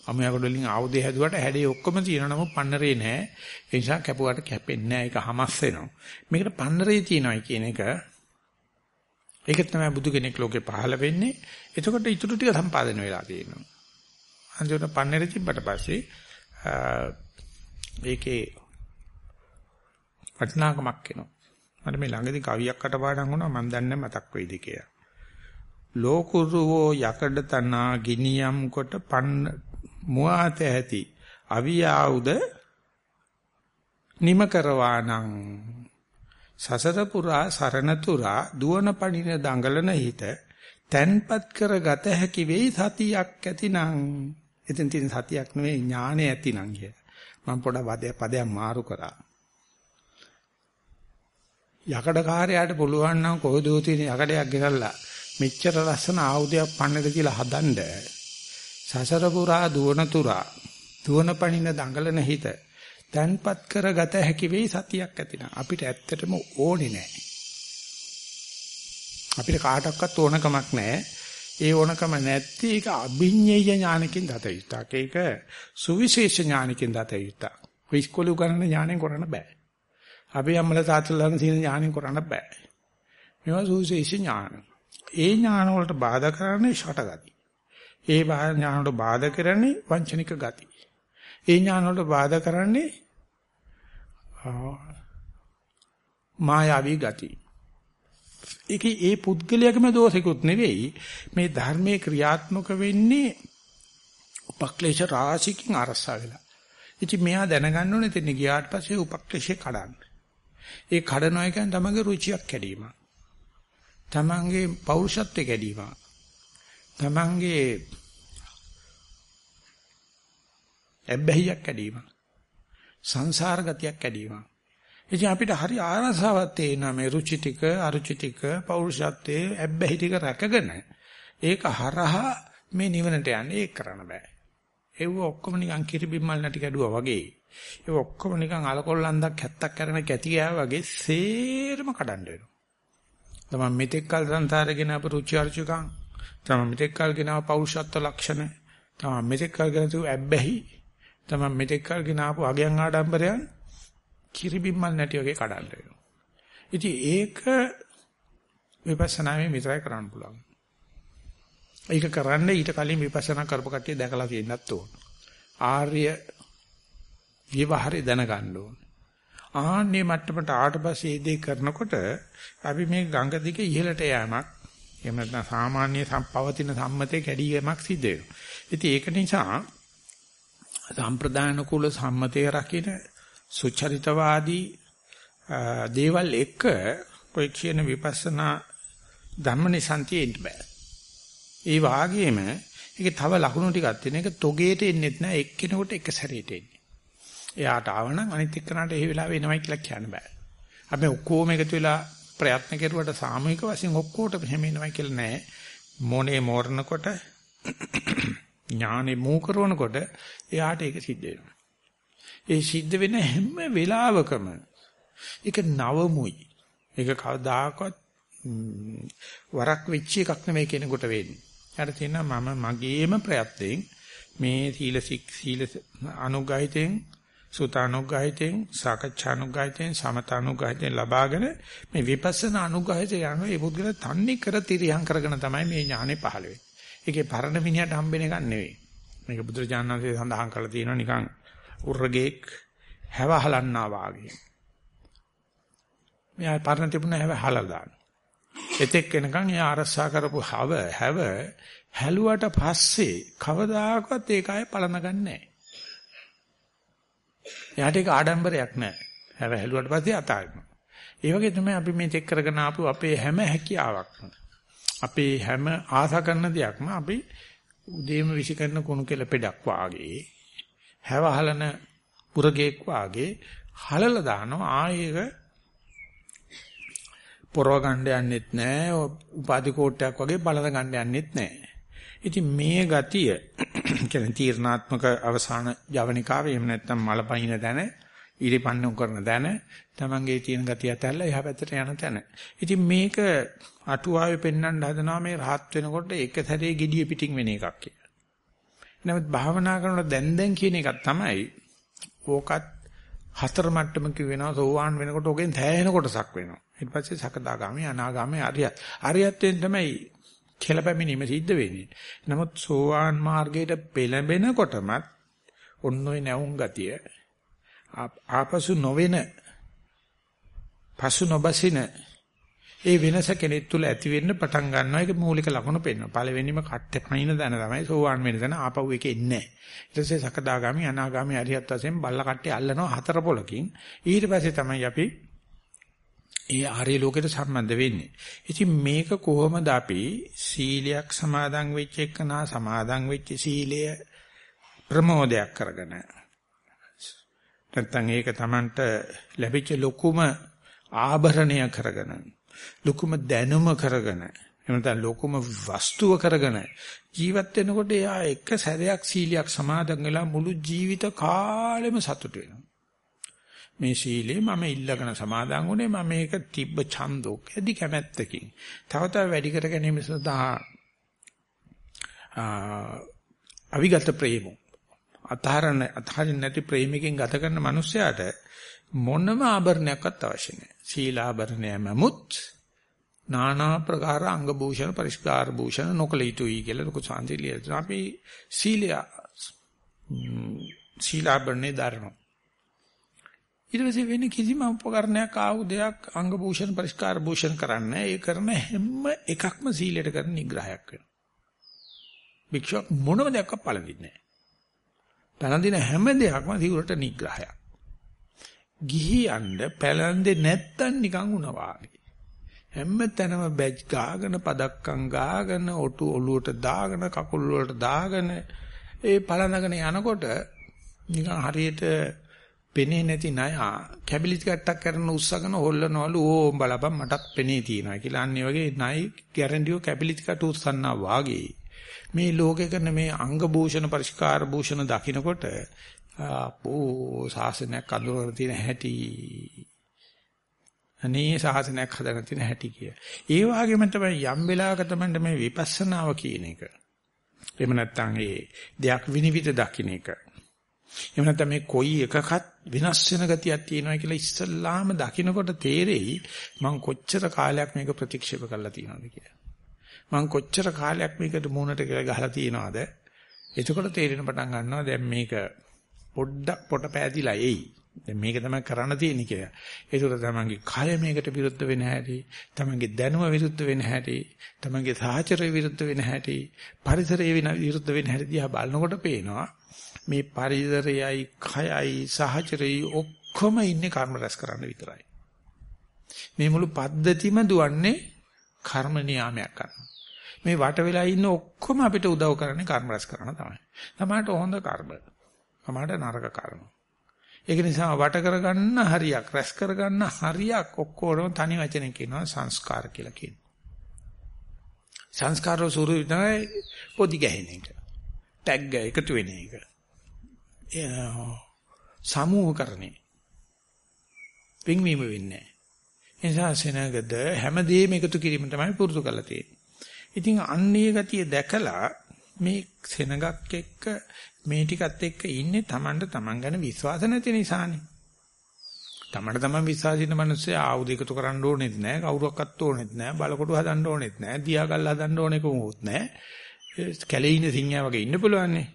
අමුයකට වලින් ආයුධය හැදුවට හැඩේ ඔක්කොම තියෙනවා නමුත් පන්නරේ නැහැ. ඒ නිසා කැපුවට කැපෙන්නේ නැහැ. ඒක හමස් වෙනවා. මේකට පන්නරේ තියනයි කියන එක ඒක තමයි බුදු කෙනෙක් ලෝකේ පහළ වෙන්නේ. එතකොට ඊටු ටික සම්පාදනය වෙලා තියෙනවා. අන්තිමට පන්නරේ තිබ්බට පස්සේ ඒකේ වටිනාකමක් එනවා. මට මේ ළඟදී කවියක් අටපාඩම් වුණා මම දන්නේ මතක් වෙයිද කියලා. ලෝකුරුවෝ යකඩ තනා ගිනියම් කොට පන්න මුවාත ඇති අවියාවුද නිම කරවානං සසර පුරා සරණ තුරා දුවන පණින දඟලන හිත තැන්පත් කර ගත හැකි වෙයි සතියක් ඇතිනම් එතෙන් තියෙන සතියක් නෙවෙයි ඥානෙ ඇතිනම් කිය. මම පොඩ පදයක් මාරු කරා. යකඩ කාර්යයට පුළුවන් නම් කොහොදෝ තියෙන යකඩයක් ගෙනල්ලා මෙච්චර ලස්සන ආයුධයක් පන්නද කියලා හදන්න. සසර පුරා දුවන තුරා දුවන පණින දඟලන හිත තන්පත් කරගත හැකි වෙයි සතියක් ඇතිනම්. අපිට ඇත්තටම ඕනේ නැහැ අපිට කාටවත් ඕනකමක් නැහැ ඒ ඕනකම නැති එක අභිඤ්ඤය ඥානකින් දත යුතුක්. ඒක සුවිශේෂ ඥානකින් දත යුතුක්. ඔය ඉස්කෝලේ උගන්වන ඥාණයෙන් කරන්න බෑ. අපි අම්මලා තාත්තලාම තියෙන ඥාණයෙන් කරන්න බෑ. මේවා සුවිශේෂ ඥාන. ඒ ඥාන වලට බාධා කරන්නේ ෂටගති. ඒ ඥානවලට බාධා කරන්නේ වංචනික ගති. ඒ ඥානවලට බාධා කරන්නේ මායාවී ගති. ඒකේ ඒ පුද්ගලයාගේම දෝෂිකුත් නෙවෙයි මේ ධර්මයේ ක්‍රියාත්මක වෙන්නේ උපක්ලේශ රාශියකින් අරසා වෙලා. ඉතින් මෙයා දැනගන්න ඕනේ එතන ගියාට පස්සේ උපක්ලේශේ කඩන්න. ඒ කඩනවා කියන්නේ තමන්ගේ රුචියක් කැඩීම. තමන්ගේ පෞරුෂත්වයේ කැඩීම. තමන්ගේ ඇබ්බැහියක් කැඩීම. සංසාර ගතියක් කැඩීම. ඉතින් අපිට හරි ආරසාවක් තේනවා මේ රුචි ටික අරුචි ටික පෞරුෂත්වයේ ඇබ්බැහි ටික රැකගෙන ඒක හරහා මේ නිවනට යන්නේ ඒක කරන්න බෑ. ඒව ඔක්කොම නිකන් කිරිබිම්මල් නැටි කැඩුවා වගේ. ඒ ඔක්කොම නිකන් අලකොල්ලන්දක් හැත්තක් කරන කැටි ගෑවා වගේ සේරම කඩන්න වෙනවා. තමයි මෙතෙක් කල සංසාරගෙන අප රුචි අරුචිකම් තමයි මෙතෙක් කල ගෙන පෞරුෂත්ව ලක්ෂණ තමයි මෙතෙක් කල ගෙන තු ඇබ්බැහි තමයි මෙතෙක් කල ගෙන ආපු අගයන් ආඩම්බරයන් කිරිබිම්මල් නැටි වගේ කඩන්න වෙනවා. ඉතින් ඒක විපස්සනාවේ විතරයි කරන්න පුළුවන්. ඒක කරන්න ඊට කලින් විපස්සනා කරපු කට්ටිය දැකලා තියෙන්නත් ඕන. ආර්ය විවහාරය දැනගන්න ඕන. ආන්නේ මට්ටමට ආවට පස්සේ මේ දේ කරනකොට අපි මේ ගඟ දිගේ ඉහළට යෑමක් එහෙම නැත්නම් සාමාන්‍ය පවතින සම්මතයේ කැඩීමක් සිද්ධ වෙනවා. ඉතින් ඒක නිසා සම්ප්‍රදාන කුල සම්මතය රකින්න සුචරිතවාදී දේවල් එක ඔය කියන විපස්සනා ධම්මනිසන්තියේ ඉන්න බෑ. ඒ වාගේම ඒකේ තව ලකුණු ටිකක් තියෙන එක තොගේට එන්නෙත් නෑ එක්කෙනෙකුට එක සැරේට එන්නේ. එයාට ආවනම් අනිත් එක්කනට ඒ වෙලාවෙ එනවයි කියලා කියන්න බෑ. අපි ඔක්කොම එකතු වෙලා ප්‍රයත්න කෙරුවට සාමූහික වශයෙන් ඔක්කොට මෙහෙම එනවයි කියලා නෑ. මොනේ මෝරනකොට ඥානෙ මූ කරනකොට එයාට ඒක සිද්ධ වෙනවා. ඒ සිද්ධ වෙන හැම වෙලාවකම ඒක නවමුයි. ඒක කවදාකවත් වරක් වෙච්ච එකක් නෙමෙයි කෙනෙකුට වෙන්නේ. අර තියෙනවා මම මගේම ප්‍රයත්නයෙන් මේ සීල සීල අනුගායිතෙන් සුතානුගායිතෙන් සාකච්ඡානුගායිතෙන් සමතානුගායිතෙන් ලබාගෙන මේ විපස්සනා අනුගායිතය යන ඒ පුද්ගල තන්නේ කර තිරියම් කරගෙන තමයි මේ ඥානෙ පහළ වෙන්නේ. ඒකේ පරණ මිනිහට හම්බෙන එකක් නෙවෙයි. මේක බුදුරජාණන් වහන්සේ සඳහන් කරලා තියෙනවා නිකන් උර්ගේක් හැවහලන්නා වාගේ. මෙයා පරණ තිබුණ හැව හලලා දාන. එතෙක් එනකන් එයා අරසා කරපු හව හැව හැලුවට පස්සේ කවදාකවත් ඒක ආයේ පලන ගන්නෑ. එයාට ඒක ආඩම්බරයක් නෑ. හැව හැලුවට පස්සේ අතාරිනවා. ඒ වගේ තමයි අපි මේ චෙක් කරගෙන ආපු අපේ හැම හැකියාවක්ම අපේ හැම ආසා කරන දෙයක්ම අපි උදේම විසි කරන කුණු කෙල පෙඩක් වාගේ හැවහලන පුරගේක් වාගේ හලලා දානවා ආයේක පොරව ගන්න යන්නෙත් නැහැ උපාධි කෝට්ටයක් වගේ බලන ගන්න යන්නෙත් නැහැ ඉතින් මේ ගතිය කියන්නේ තීර්ණාත්මක අවසාන ජවනිකාවේ එහෙම නැත්නම් මලපයින් දැන ඉරිපන්නම් කරන දැන තමන්ගේ තියෙන ගතිය ඇතැල්ලා එහා පැත්තට යන තැන. ඉතින් මේක අටුවාවේ පෙන්වන්න හදනවා මේ rahat වෙනකොට එක සැරේ gediye පිටින් වෙන එකක් කියලා. නමුත් භාවනා කරනකොට දැන් දැන් කියන එකක් තමයි ඕකත් හතර මට්ටමක වෙනවා සෝවාන් වෙනකොට ඕකෙන් තෑහෙන කොටසක් වෙනවා. ඊට පස්සේ සකදාගාමී අනාගාමී අරියත්. අරියත්යෙන් තමයි කෙලපැමිනීම සිද්ධ වෙන්නේ. නමුත් සෝවාන් මාර්ගයට පෙළඹෙනකොටමත් ඔන්න ඔය නැවුම් ගතිය ආපසු නොවෙන පසු නොබසින ඒ වෙනස කෙනෙක් තුල ඇති වෙන්න පටන් ගන්නවා ඒක මූලික ලක්ෂණ පෙන්වනවා. පළවෙනිම කට්ටේ පයින් දන තමයි සෝවාන් වෙන දන ආපහු එක එන්නේ නැහැ. ඊට පස්සේ සකදාගාමි අනාගාමි අරියත් වශයෙන් බල්ල කට්ටේ අල්ලනවා හතර පොලකින්. ඊට පස්සේ තමයි අපි ඒ ආර්ය ලෝකයට සම්බන්ධ වෙන්නේ. ඉතින් මේක කොහොමද අපි සීලයක් සමාදන් වෙච්ච එකනා සමාදන් වෙච්ච සීලය ප්‍රමෝදයක් කරගෙන නැත්නම් ඒක Tamanට ලැබිච්ච ලොකුම ආභරණය කරගෙන ලොකුම දැනුම කරගෙන එහෙම නැත්නම් ලොකුම වස්තුව කරගෙන ජීවත් වෙනකොට එයා එක සැරයක් සීලයක් සමාදන් වෙලා මුළු ජීවිත කාලෙම සතුට වෙනවා. මේ සීලේ මම ඉල්ලගෙන සමාදන් වුණේ මම මේක තිබ්බ ඡන්දෝක් ඇදි කැමැත්තකින්. තව තව වැඩි කර ගැනීම සඳහා අවිගත ප්‍රේමෝ අතහරන අතහරින් නැති ප්‍රේමයෙන් ගත කරන මිනිසයාට මොනම ආභරණයක්වත් අවශ්‍ය නැහැ. සීලාභරණයමමුත් নানা ප්‍රකාර අංග භූෂණ පරිස්කාර භූෂණ නොකල යුතුයි කියලා ලොකු සාන්තිලිය. අපි සීලය සීලාබරණේ දරනවා. ඊට පස්සේ වෙන්නේ කිසිම උපකරණයක් ආයුධයක් අංග භූෂණ පරිස්කාර භූෂණ කරන්නේ ඒ කරන හැම එකක්ම සීලයට කරන නිග්‍රහයක් වෙනවා. භික්ෂුවක් මොනම දෙයක් පළඳින්නේ නැහැ. පළඳින හැම දෙයක්ම සිවුරට නිග්‍රහයක්. ගිහියන්ද පැලඳේ නැත්තම් නිකන් උනවා හැම තැනම බැජ් ගාගෙන පදක්කම් ගාගෙන ඔටු ඔලුවට දාගෙන කකුල් වලට දාගෙන ඒ පළඳගෙන යනකොට නිකන් හරියට පෙනේ නැති ණය කැබිලිටි කට්ටක් කරන උස්සගෙන හොල්ලනවලු ඕ බලපන් මටත් පෙනේ තියෙනවා කියලා. අන්න වගේ ණය ගැරන්ඩියෝ කැබිලිටි කට උස්සන්නා වාගේ. මේ ලෝකේ කරන මේ අංග භූෂණ පරිස්කාර භූෂණ දකින්නකොට අපෝ සාසනයක් අඳුරගෙන තියෙන හැටි අනේ සාසනයක් හදන්න තියෙන හැටි කිය. ඒ වගේම තමයි යම් වෙලාවක තමයි මේ විපස්සනාව කියන එක. එහෙම නැත්නම් ඒ දෙයක් විනිවිද දකින්න එක. එහෙම නැත්නම් මේ කොයි එකකත් වෙනස් වෙන ගතියක් තියෙනවා කියලා ඉස්සල්ලාම දකින්නකොට තේරෙයි මං කොච්චර කාලයක් මේක ප්‍රතික්ෂේප කරලා තියෙනවද කියලා. මං කොච්චර කාලයක් මේකට මූණට කියලා ගහලා තියෙනවද? එතකොට තේරෙන පටන් ගන්නවා දැන් මේක පොඩ්ඩක් පොට පෑදිලා එයි. දැන් මේක තමයි කරන්න තියෙන්නේ කියලා. ඒකට තමන්ගේ කය මේකට විරුද්ධ වෙන හැටි, තමන්ගේ දැනුම විරුද්ධ වෙන හැටි, තමන්ගේ සාහචර්ය විරුද්ධ වෙන හැටි, පරිසරය විරුද්ධ වෙන හැටි දිහා බලනකොට පේනවා මේ පරිසරයයි, කයයි, සාහචර්යයි ඔක්කොම ඉන්නේ කර්ම රැස් කරන්න විතරයි. මේ මුළු පද්ධතියම දුවන්නේ කර්ම නියාමයක් කරනවා. මේ වට වෙලා ඉන්න ඔක්කොම අපිට උදව් කරන්නේ කර්ම රැස් කරන තමයි. තමයිට හොඳ කර්ම. තමයිට නරක කර්ම. ඒක නිසා වට කරගන්න හරියක් රැස් කරගන්න හරියක් ඔක්කොම තනි වචනෙන් කියනවා සංස්කාර කියලා කියනවා. සංස්කාරෝ ස්වරූපය තමයි පොඩි ගැහෙන එක. ටැග් එකතු වෙන එක. සමූහකරණේ. පින්වීම වෙන්නේ. ඒ නිසා සෙනගද හැමදේම එකතු කිරීම තමයි පුරුදු කරලා තියෙන්නේ. ඉතින් අන්නේ ගතිය දැකලා මේ සෙනගක් එක්ක මේ ටිකත් එක්ක ඉන්නේ Tamanට Taman ගැන විශ්වාස නැති නිසානේ. Tamanට Taman විශ්වාසින මිනිස්සේ ආයුධ එකතු කරන්න ඕනෙත් නැහැ, කවුරක්වත් ඕනෙත් නැහැ, බලකොටු හදන්න ඕනෙත් නැහැ, දියාගල් හදන්න ඕනෙක මොකුත් නැහැ. කැලේ ඉන්න සිංහයා වගේ ඉන්න පුළුවන්නේ.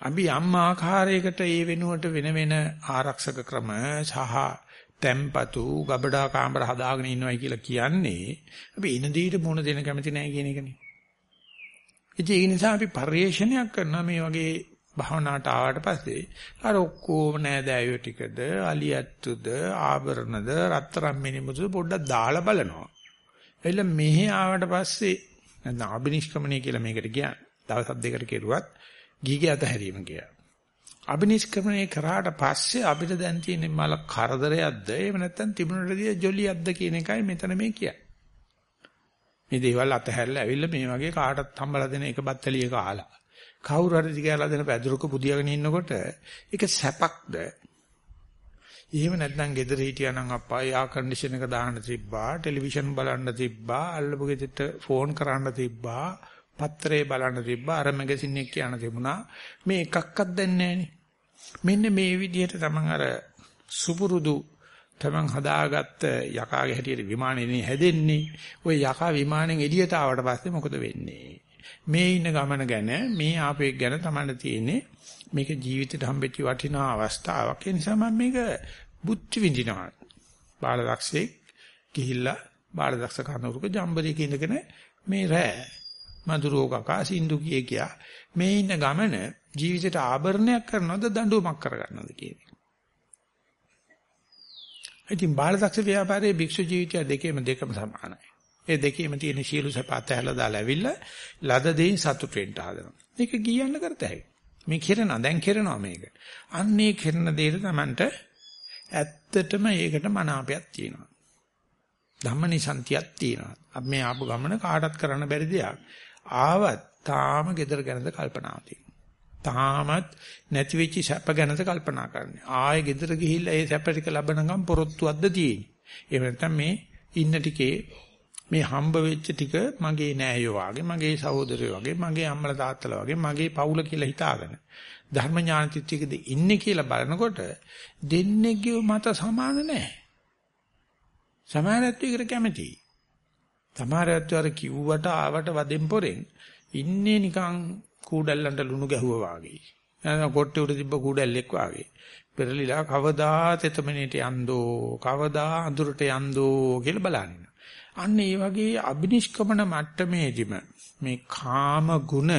අපි යම් ආකාරයකට ඒ වෙනුවට වෙන වෙන ආරක්ෂක ක්‍රම සහ tempatu ගබඩා කාමර හදාගෙන ඉන්නවයි කියලා කියන්නේ අපි ඉන දීට මොන දෙන කැමති නැහැ කියන එකනේ. ඉතින් ඒ නිසා අපි පරිේශනයක් කරනවා මේ වගේ භවනාට ආවට පස්සේ අර ඔක්කොම නෑදෑයෝ ටිකද අලියැත්තුද ආභරණද රත්තරන් මිනිමුතුද පොඩ්ඩක් දාලා බලනවා. එළ මෙහි ආවට පස්සේ නැත්නම් අබිනිෂ්ක්‍මණය කියලා මේකට කියන්නේ. දවස් දෙකකට කෙරුවත් ගීගේ අතහැරීම කියලා. අබිනිෂ්ක්‍මණය කරාට පස්සේ අපිට දැන් තියෙන මල කරදරයක්ද එහෙම නැත්නම් තිබුණටදී ජොලියක්ද කියන එකයි මෙතන මේ කියන්නේ. මේ දේවල් අතහැරලා ඇවිල්ලා මේ වගේ කාටත් හම්බලා දෙන එක බත්තලියක ආලා. කවුරු හරි දිගහැරලා දෙන පැදුරක පුදියාගෙන ඉන්නකොට ඒක සැපක්ද? එහෙම නැත්නම් ගෙදර හිටියා නම් අප්පා යා කන්ඩිෂන් එක දාන්න තිබ්බා, ටෙලිවිෂන් බලන්න තිබ්බා, අල්ලපු ගෙදරට ෆෝන් කරන්න තිබ්බා, පත්‍රේ බලන්න තිබ්බා, අර මැගසින් එක කියන්න තිබුණා. මේ එකක්වත් දැන්නේ මෙන්න මේ විදිහට තමන් අර සුපුරුදු තමන් හදාගත්ත යකාගේ හැටියට විමානේ හැදෙන්නේ. ওই යකා විමානෙන් එළියට ආවට පස්සේ මොකද වෙන්නේ? මේ ඉන්න ගමන ගැන මේ ආපේක් ගැන තමයි තියෙන්නේ. මේක ජීවිතේට හම්බෙච්ච වටිනා අවස්ථාවක්. ඒ නිසා මම මේක බුද්ධ විඳිනවා. බාලදක්ෂේ ගිහිල්ලා බාලදක්ෂ කනුරුක ජම්බරයක ඉඳගෙන මේ රෑ මధుරෝ කකා සින්දු කියේ කියා මේ ඉන්න ගමන ජීවිතේට ආභරණයක් කරනවද දඬුවමක් කරගන්නවද කියන්නේ. ඉතින් බාලදක්ෂ ව්‍යාපාරයේ භික්ෂු ජීවිතය දෙකේම දෙකම සමානයි. ඒ දෙකේම තියෙන සියලු සපත ඇහැලා දාලා ඇවිල්ලා ලද දෙයින් සතුට වෙන්න හදනවා. මේක ගියන්න කරතයි. මේ කිරනවා දැන් කිරනවා මේක. අන්නේ කිරන දෙයට Tamanට ඇත්තටම ඒකට මනාපයක් තියෙනවා. ධම්මනිසන්තියක් තියෙනවා. අපි මේ ආපු ගමන කාටවත් කරන්න බැරි දෙයක්. ආවත් තාම gedara ගැනද කල්පනා තාමත් නැති වෙච්ච සැප ගැනද කල්පනා කරන්නේ. ආයේ gedara ගිහිල්ලා ඒ සැප ටික ලබනකම් පොරොත්තුවක්ද තියෙන්නේ. එහෙම නැත්නම් මේ ඉන්න ටිකේ මේ හම්බ වෙච්ච ටික මගේ නෑයෝ වගේ, මගේ සහෝදරයෝ වගේ, මගේ අම්මලා තාත්තලා වගේ, මගේ පවුල කියලා හිතාගෙන ධර්ම ඥාන චිත්තයකද ඉන්නේ කියලා බලනකොට දෙන්නේගේ මත සමාන නැහැ. සමානත්වයකට කැමතියි. තමාරයත් අර කිව්වට ආවට වදෙන් පොරෙන් ඉන්නේ නිකන් කූඩැල්ලන්ට ලුණු ගැහුවා වගේ. නැත්නම් කොට්ටේ උඩ තිබ්බ කූඩැල්ලෙක් වගේ. පෙරලිලා කවදා තෙතමනේට යන්දෝ කවදා අඳුරට යන්දෝ කියලා බලන්න. අන්න ඒ වගේ අබිනිෂ්ක්‍මන මට්ටමේදීම මේ කාම ගුණ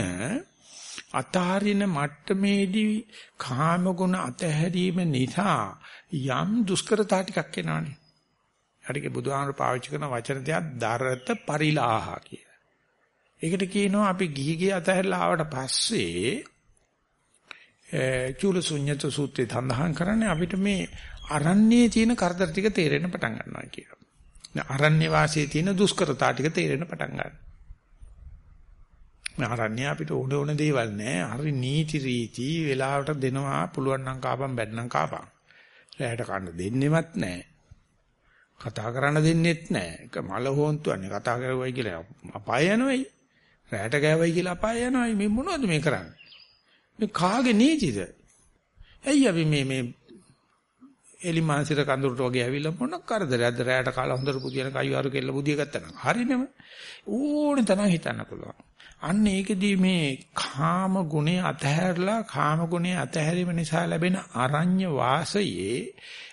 අතහරින මට්ටමේදී කාම ගුණ අතහැරීම නිසා යම් දුෂ්කරතා ටිකක් එනවනේ. හරිගේ බුදුහාමර පාවිච්චි කරන වචන දෙයක් දරත පරිලාහ කියලා. ඒකට කියනවා අපි ගිහි ගිය අතහැරලා ආවට පස්සේ චූලසුඤ්ඤත සූත්‍රය සඳහන් කරන්නේ අපිට මේ අරණ්‍යයේ තියෙන කරදර ටික තේරෙන්න පටන් ගන්නවා කියලා. අරණ්‍ය වාසයේ තියෙන දුෂ්කරතා ටික තේරෙන්න පටන් ගන්නවා. මේ අරණ්‍ය අපිට ඕන ඕන දේවල් නෑ. හරි නීති රීති වෙලාවට දෙනවා පුළුවන් නම් කාපම් බැන්නම් කාපම්. රැයට කන්න දෙන්නෙවත් නෑ. කතා කරන්න දෙන්නෙත් නෑ. ඒක මල හොන්තුන්නේ කතා කරුවයි කියලා අපාය යනවයි. රැයට ගෑවයි කියලා අපාය යනවයි. මේ මොනවද මේ කරන්නේ? මේ කාගේ නීතිද? ඇයි අපි මේ මේ එලි මානසික කඳුරට වගේ ඇවිල්ලා මොන කරදරයක්ද රැයට කාලා හොඳට පුදියන කයිවාරු කෙල්ල බුදිය ගත්තා නම් හරිනම ඕනේ තරම් හිතන්න පුළුවන්. අන්න ඒකෙදී මේ කාම ගුණය අතහැරලා කාම ගුණය අතහැරීම නිසා ලැබෙන අරඤ්‍ය වාසයේ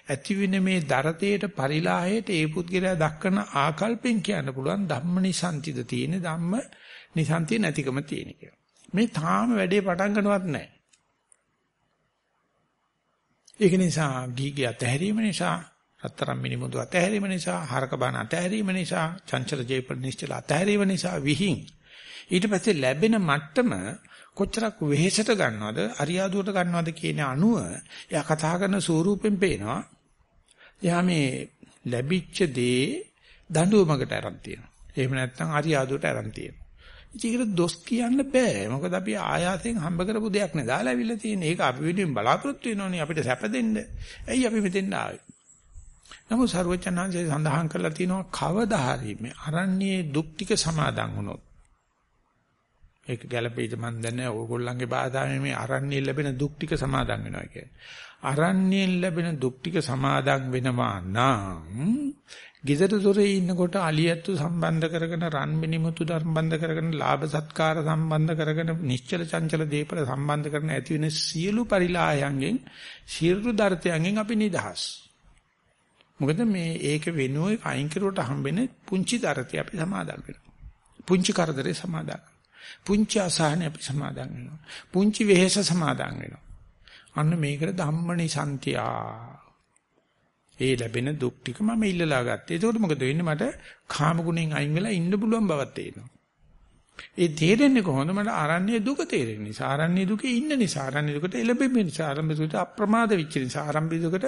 ඇතිවෙන මේ දරතේට පරිලාහයට ඒ පුද්ගලයා දක්වන ආකල්පෙන් කියන්න පුළුවන් ධම්මනිසන්තිද තියෙන ධම්ම නිසන්තිය නැතිකම තියෙන කියලා. මේ තාම වැඩේ පටන් ගන්නවත් නැහැ. ඒක නිසා ගීගේ අතහැරීම නිසා රත්තරන් මිනිමුදු අතහැරීම නිසා හරක බාන අතහැරීම නිසා චංචල ජීපල් නිශ්චල අතහැරීම නිසා විහිං ඊට පස්සේ ලැබෙන මට්ටම කොච්චරක් වෙහෙසට ගන්නවද අරියාදුවට ගන්නවද කියන අනුව එයා කතා කරන ස්වරූපෙන් පේනවා එයා මේ ලැබිච්ච දේ දඬුවමකට අරන් තියෙනවා එහෙම නැත්නම් අරියාදුවට අරන් තියෙනවා ඉතින් දොස් කියන්න බෑ. මොකද අපි ආයාසයෙන් හම්බ කරපු දෙයක් නේ දාලා අවිල්ල තියෙන්නේ. ඒක අපි වෙනුවෙන් බලාපොරොත්තු වෙනෝනේ අපිට සැප දෙන්න. ඇයි අපි මෙතෙන් ආවේ? නමුත් සර්වචනංශය සඳහන් කරලා තියෙනවා කවදා හරි මේ අරණ්‍යයේ දුක් ටික සමාදන් වුණොත්. ඒක ගැළපෙයිද මන් දන්නේ ඕගොල්ලන්ගේ බාධාවේ මේ අරණ්‍යයෙන් ලැබෙන දුක් ටික සමාදන් වෙනවා කියන්නේ. අරණ්‍යයෙන් ලැබෙන දුක් ටික සමාදන් වෙනවා නම් ගෙදර දොරේ ඉන්නකොට අලියැත්තු සම්බන්ධ කරගෙන රන් මිනිමුතු සම්බන්ධ කරගෙන ලාභ සත්කාර සම්බන්ධ කරගෙන නිශ්චල චංචල දීපල සම්බන්ධ කරන ඇති වෙන සියලු පරිලායයන්ගෙන් සියලු දර්ථයන්ගෙන් අපි නිදහස්. මොකද මේ ඒක වෙනුවෙන් අයින් කරුවට හම්බෙන පුංචි දර්ථය අපි සමාදන් වෙනවා. පුංචි කරදරේ සමාදන්. පුංචි අසහනේ අපි සමාදන් වෙනවා. පුංචි වෙහෙස සමාදන් වෙනවා. අන්න මේකට ධම්මනිසන්තියා ඒ ලැබෙන දුක් ටික මම ඉල්ලලා ගත්තා. ඒකෝට මොකද වෙන්නේ මට කාම ගුණෙන් අයින් වෙලා ඉන්න පුළුවන් බවක් තේරෙනවා. ඒ තේරෙන්නේ කොහොමද මට ආරණ්‍ය දුක තේරෙන නිසා ආරණ්‍ය දුකේ ඉන්න නිසා ආරණ්‍ය දුකට එළඹෙන්න නිසා ආරම්භ දුකට අප්‍රමාද වෙච්ච නිසා ආරම්භ දුකට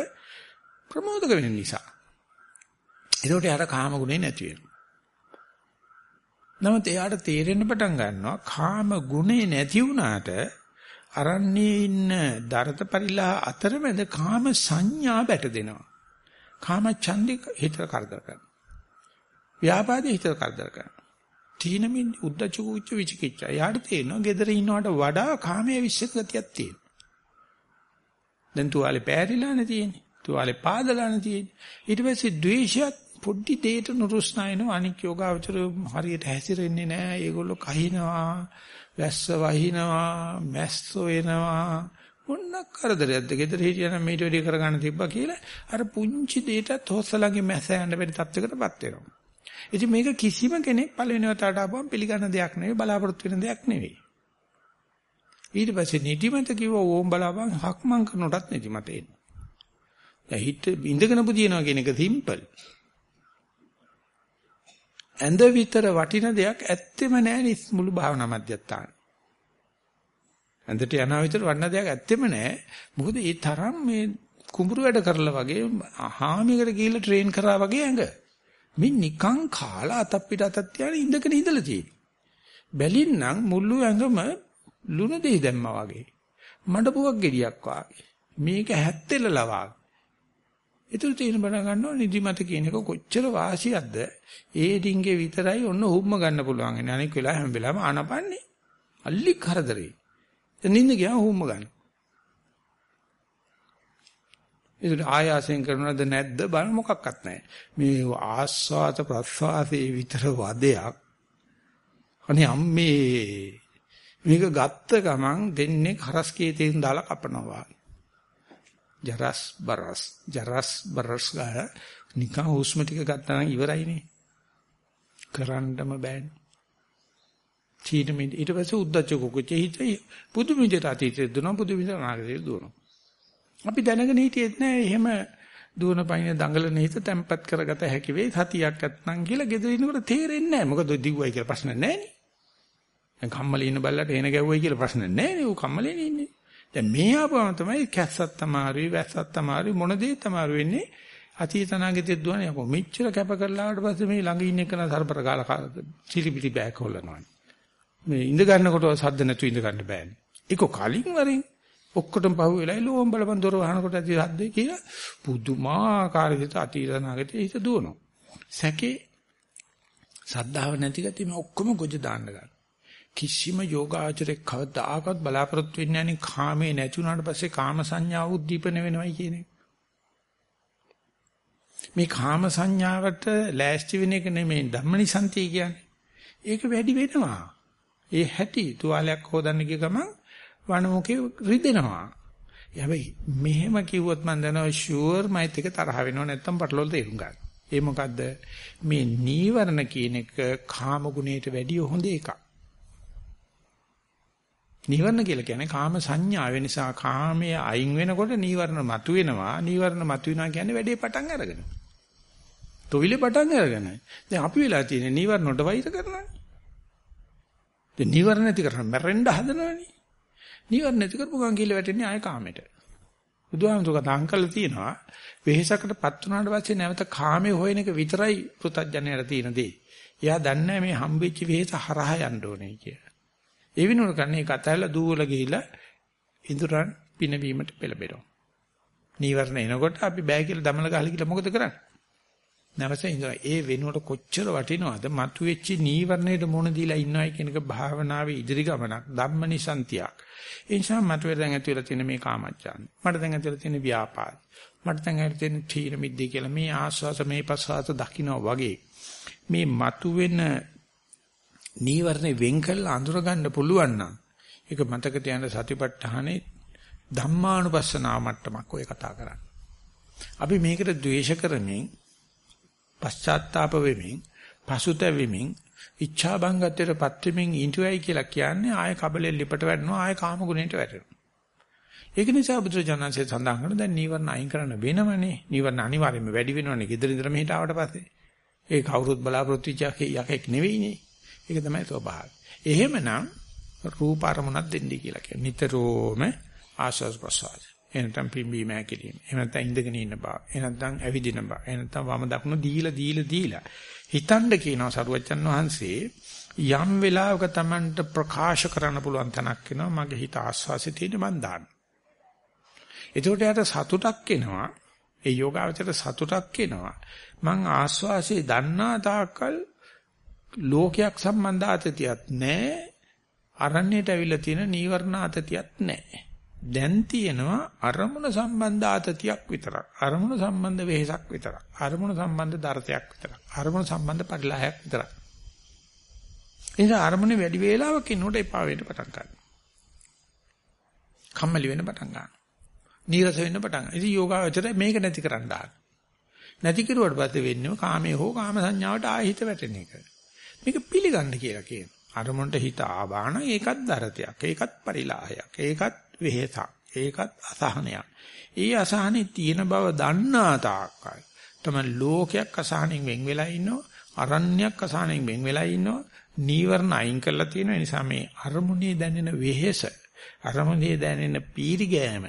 ප්‍රමෝදක වෙන නිසා. ඒකට යාර කාම ගුණේ නැති වෙනවා. නමුත් එයාට තේරෙන්න පටන් ගන්නවා කාම ගුණේ නැති වුණාට අරන්නේ ඉන්න දරත පරිලා අතරමැද කාම සංඥා බැට දෙනවා. කාම ඡන්දේ හිතට කරදර කරනවා. ව්‍යාපාදේ හිතට කරදර කරනවා. තීනමින් උද්දච්ච කුච්ච විචිකිච්ඡා. යාට තේරෙනවා gedara ඉන්නවට වඩා කාමයේ විශ්සක ගතියක් තියෙනවා. දැන් තුවාලේ පෑරිලානේ තියෙන්නේ. තුවාලේ පාදලානේ තියෙන්නේ. ඊට පස්සේ ද්වේෂයත් පොඩි දෙයකට නුරුස්නායන අනික් යෝගාවචර හරියට හැසිරෙන්නේ නැහැ. ඒගොල්ලෝ කහිනවා, වැස්ස වහිනවා, මැස්සෝ එනවා. මොන්න කරදරයක්ද? ගෙදර හිටියනම් මේට වැඩි කරගන්න තිබ්බා කියලා අර පුංචි දෙයටත් හොස්සලගේ මැස යන්න බැරි තත්යකටපත් වෙනවා. ඉතින් මේක කිසිම කෙනෙක් පළවෙනි වතාවට ආපුවම පිළිගන්න දෙයක් නෙවෙයි බලාපොරොත්තු වෙන දෙයක් නෙවෙයි. ඊට පස්සේ නිදිමත කිව්ව ඕම් බලාපන් හක්මන් කරනකොටත් නිදිමත එනවා. දැන් හිත ඉඳගෙන පුදිනවා කියන එක සිම්පල්. ඇඳ විතර වටින දෙයක් ඇත්තෙම නැහැ මුළු භාවනා මධ්‍යස්ථාන. ඇඳට යනවා විතර වන්න දෙයක් ඇත්තෙම නැහැ. මොකද ඒ තරම් මේ කුඹුරු වැඩ කරලා වගේ හාමියකට ගිහිල්ලා ට්‍රේන් කරා වගේ ඇඟ. මේ නිකං කාලා අතක් පිට අතක් තියාගෙන ඉඳගෙන ඉඳලා තියෙන්නේ. බැලින්නම් මුළු ඇඟම ලුණු දෙහි දැම්මා වගේ. මඩපුවක් ගෙඩියක් වගේ. මේක හැත්තෙලලා වගේ. ඒතුළු තේරුම් බණ ගන්නවා නිදිමත කියන එක කොච්චර වාසියක්ද? ඒ ඩිංගේ විතරයි ඔන්න හුම්ම ගන්න පුළුවන්. අනෙක් වෙලාව හැම වෙලාවෙම ආනපන්නේ. අල්ලි කරදරේ. නිින්ද ගියා හුම්ම ගන්න. ඒක ආයාසයෙන් කරනවද නැද්ද බල මොකක්වත් නැහැ. මේ ආස්වාද ප්‍රස්වාසයේ විතර වදයක්. අනේ අම්මේ මේක ගත්ත ගමන් දෙන්නේ හරස් කීතෙන් දාලා කපනවා. ජරස් බරස් ජරස් බරස් ගා නිකන් හුස්ම ටික ගත්තා නම් ඉවරයිනේ. කරන්නම බෑනේ. චීනමින් ඊට පස්සේ උද්දච්ච කුකුච්ච හිත පුදු විදිහට අතීතේ දුවන පුදු විදිහට අනාගතේ දුවනවා. අපි දැනගෙන හිටියෙත් නෑ එහෙම දුවන පයින් දඟලන හිත තැම්පත් කරගත හැකි වෙයි සතියක් නැත්නම් කියලා ගෙදර ඉන්නකොට තේරෙන්නේ නෑ මොකද දිව්වයි කියලා ප්‍රශ්න නෑනේ. දැන් කම්මලේ ඉන්න බල්ලට එන ගැව්වයි කියලා ප්‍රශ්න නෑනේ ඌ කම්මලේ ඉන්නේ. දැන් මේ ආපුවම තමයි කැස්සත් තමාරුයි වැස්සත් තමාරුයි මොන දේ තමාරු වෙන්නේ අතීත අනාගතයේ දුවන්නේ යකෝ මෙච්චර කැප කරලා ආවට පස්සේ මේ ළඟ ඉන්න එකන සර්පර කාලා චිලිපිලි බෑග් හොල්ලනවා. මේ ඉඳ ගන්නකොට සද්ද නැතු ඉඳ ගන්න බෑනේ. ඒක කලින් වරින් ඔක්කොටම පහු වෙලා ලෝම් බලපන් දොර වහනකොට ඇති සද්දේ කියලා පුදුමාකාර විදිහට අතීත අනාගතයේ හිත දුවනවා. සැකේ සද්ධාව නැති ගැති මේ ඔක්කොම ගොජ දාන්න ගන්න. කිසිම යෝගාචරයක් කවදාකවත් බලාපොරොත්තු වෙන්නේ නැහැ කාමේ නැති වුණාට පස්සේ කාම සංඥාව උද්දීපන වෙනවයි කියන එක. මේ කාම සංඥාවට ලෑස්ති වෙන එක නෙමෙයි ධම්මනිසන්තිය කියන්නේ. ඒක වැඩි වෙනවා. ඒ හැටි තුවාලයක් හොදන්න ගිය ගමන් වණමුකේ රිදෙනවා. හැබැයි මෙහෙම කිව්වොත් මම දන්නවා ෂුවර් මයිත් එක තරහ වෙනව නැත්තම් පටලවල තේරුම් ගන්න. ඒ මොකද්ද? මේ නීවරණ කියන එක කාම ගුණයට වැඩිය හොඳ එකක්. නීවරණ කියලා කියන්නේ කාම සංඥාව නිසා කාමයේ අයින් වෙනකොට නීවරණ මතුවෙනවා. නීවරණ මතුවෙනවා කියන්නේ වැඩේ පටන් අරගෙන. තොවිලේ පටන් අරගෙන. දැන් අපි වෙලා තියෙන්නේ නීවරණ වලට වෛර කරනවා. දැන් නීවරණ නැති කරන්න මැරෙන්න හදනවනේ. නීවරණ නැති කරපු ගමන් කියලා වැටෙන්නේ ආය කාමයට. බුදුහාමුදුරුවෝ කතා කරලා තියෙනවා වෙහෙසකටපත් වුණාට පස්සේ නැවත කාමයේ හොයන එක විතරයි පෘථජ්ජනයට තියෙන දේ. එයා දන්නේ මේ හම්බෙච්ච වෙහෙස හරහා යන්න ඕනේ කියලා. ඒ විනෝඩ කන්නේ ඒක අතහැරලා දූවල ගිහිලා ඉඳුරන් පිනවීමට පෙළඹෙනවා. නීවරණ එනකොට අපි බෑ කියලා දමල ගහලා කියලා මොකද කරන්නේ? නැවත ඉඳලා. ඒ වෙනුවට කොච්චර වටිනවද? මතුවෙච්ච නීවරණයට මොන දීලා ඉන්නවයි කියන එක භාවනාවේ ඉදිරි ගමනක්. ධම්මනිසන්තියක්. ඒ නිසා මට දැන් ඇති වෙලා තියෙන මේ කාමච්ඡාන මට දැන් ඇති වෙලා තියෙන ව්‍යාපාද මට දැන් ඇති තියෙන තීන මිද්දේ කියලා මේ ආස්වාස මේ පස්වාස දකින්න වගේ. මේ මතුවෙන නීවරණේ වෙන් කරලා අඳුර ගන්න පුළුවන් නම් ඒක මතක තියාගන්න සතිපට්ඨානේ ධම්මානුපස්සනාව මට්ටමක් ඔය කතා කරන්නේ අපි මේකට ද්වේෂ කරමින් පශ්චාත්තාප වෙමින් පසුතැවෙමින් ඉච්ඡා බංගත්වයටපත් වෙමින් ඉඳුවයි කියලා කියන්නේ ආය කබලෙ ලිපට වැටෙනවා ආය කාම ගුණයට වැටෙනවා. ඒක නිසා බුදුරජාණන්සේ සඳහන් කරන දැන් නීවරණ අයින් කරන්න වෙනවනේ. නීවරණ අනිවාර්යයෙන්ම වැඩි වෙනවනේ. ගෙදර ඉඳලා මෙහෙට ආවට පස්සේ. ඒ කවුරුත් බලාපොරොත්තු වෙච්ච යකෙක් නෙවෙයිනේ. ඒක තමයි ස්වභාවය. එහෙමනම් රූප අරමුණක් දෙන්නයි කියලා කියන්නේ. නිතරම ආශස් ප්‍රසාර. එනතම් පිම්බීම හැකිලිම. එහෙම නැත්නම් ඉඳගෙන ඉන්න බව. එහෙම නැත්නම් ඇවිදින බව. එහෙම නැත්නම් වම දකුණ දීලා දීලා දීලා. හිතන්න කියනවා සරුවච්චන් වහන්සේ යම් වෙලාවක Tamanට ප්‍රකාශ කරන්න පුළුවන් තැනක් වෙනවා මගේ හිත ආස්වාසිත තියෙන මන් දාන්න. එතකොට යට සතුටක් එනවා. ඒ යෝගාවචර සතුටක් එනවා. මං ආස්වාසිය දන්නා තාක්කල් ලෝකයක් සම්බන්ධ ආතතියක් නැහැ. අරණ්‍යයට ඇවිල්ලා තියෙන නීවරණ ආතතියක් නැහැ. දැන් තියෙනවා අරමුණ සම්බන්ධ ආතතියක් විතරක්. අරමුණ සම්බන්ධ වෙහසක් විතරක්. අරමුණ සම්බන්ධ දර්ශයක් විතරක්. අරමුණ සම්බන්ධ පරිලාහයක් විතරක්. එනිසා අරමුණේ වැඩි වේලාවක් ඉන්නකොට එපා වෙන්න පටන් ගන්නවා. කම්මැලි වෙන්න පටන් ගන්නවා. නීරස වෙන්න පටන් ගන්නවා. ඉතින් යෝගාවචරය මේක නැති කරන්න ආන. නැති කරුවට පස්සේ වෙන්නේ කාමයේ හෝ කාම සංඥාවට ආහිත වැටෙන එක. මේක පිළිගන්න කියලා කියනවා. අරමුණට හිත ආබාන ඒකත් දරතයක්. ඒකත් පරිලාහයක්. ඒකත් වෙහෙසක්. ඒකත් අසහනයක්. ඒ අසහනේ තියෙන බව දන්නා තාක්කල් තමයි ලෝකයක් අසහනෙන් වෙන් වෙලා ඉන්නෝ අරණ්‍යයක් අසහනෙන් වෙන් වෙලා ඉන්නෝ නීවරණ අයින් කරලා තියෙන නිසා මේ අරමුණේ දැනෙන වෙහෙස අරමුණේ දැනෙන පීරිගෑම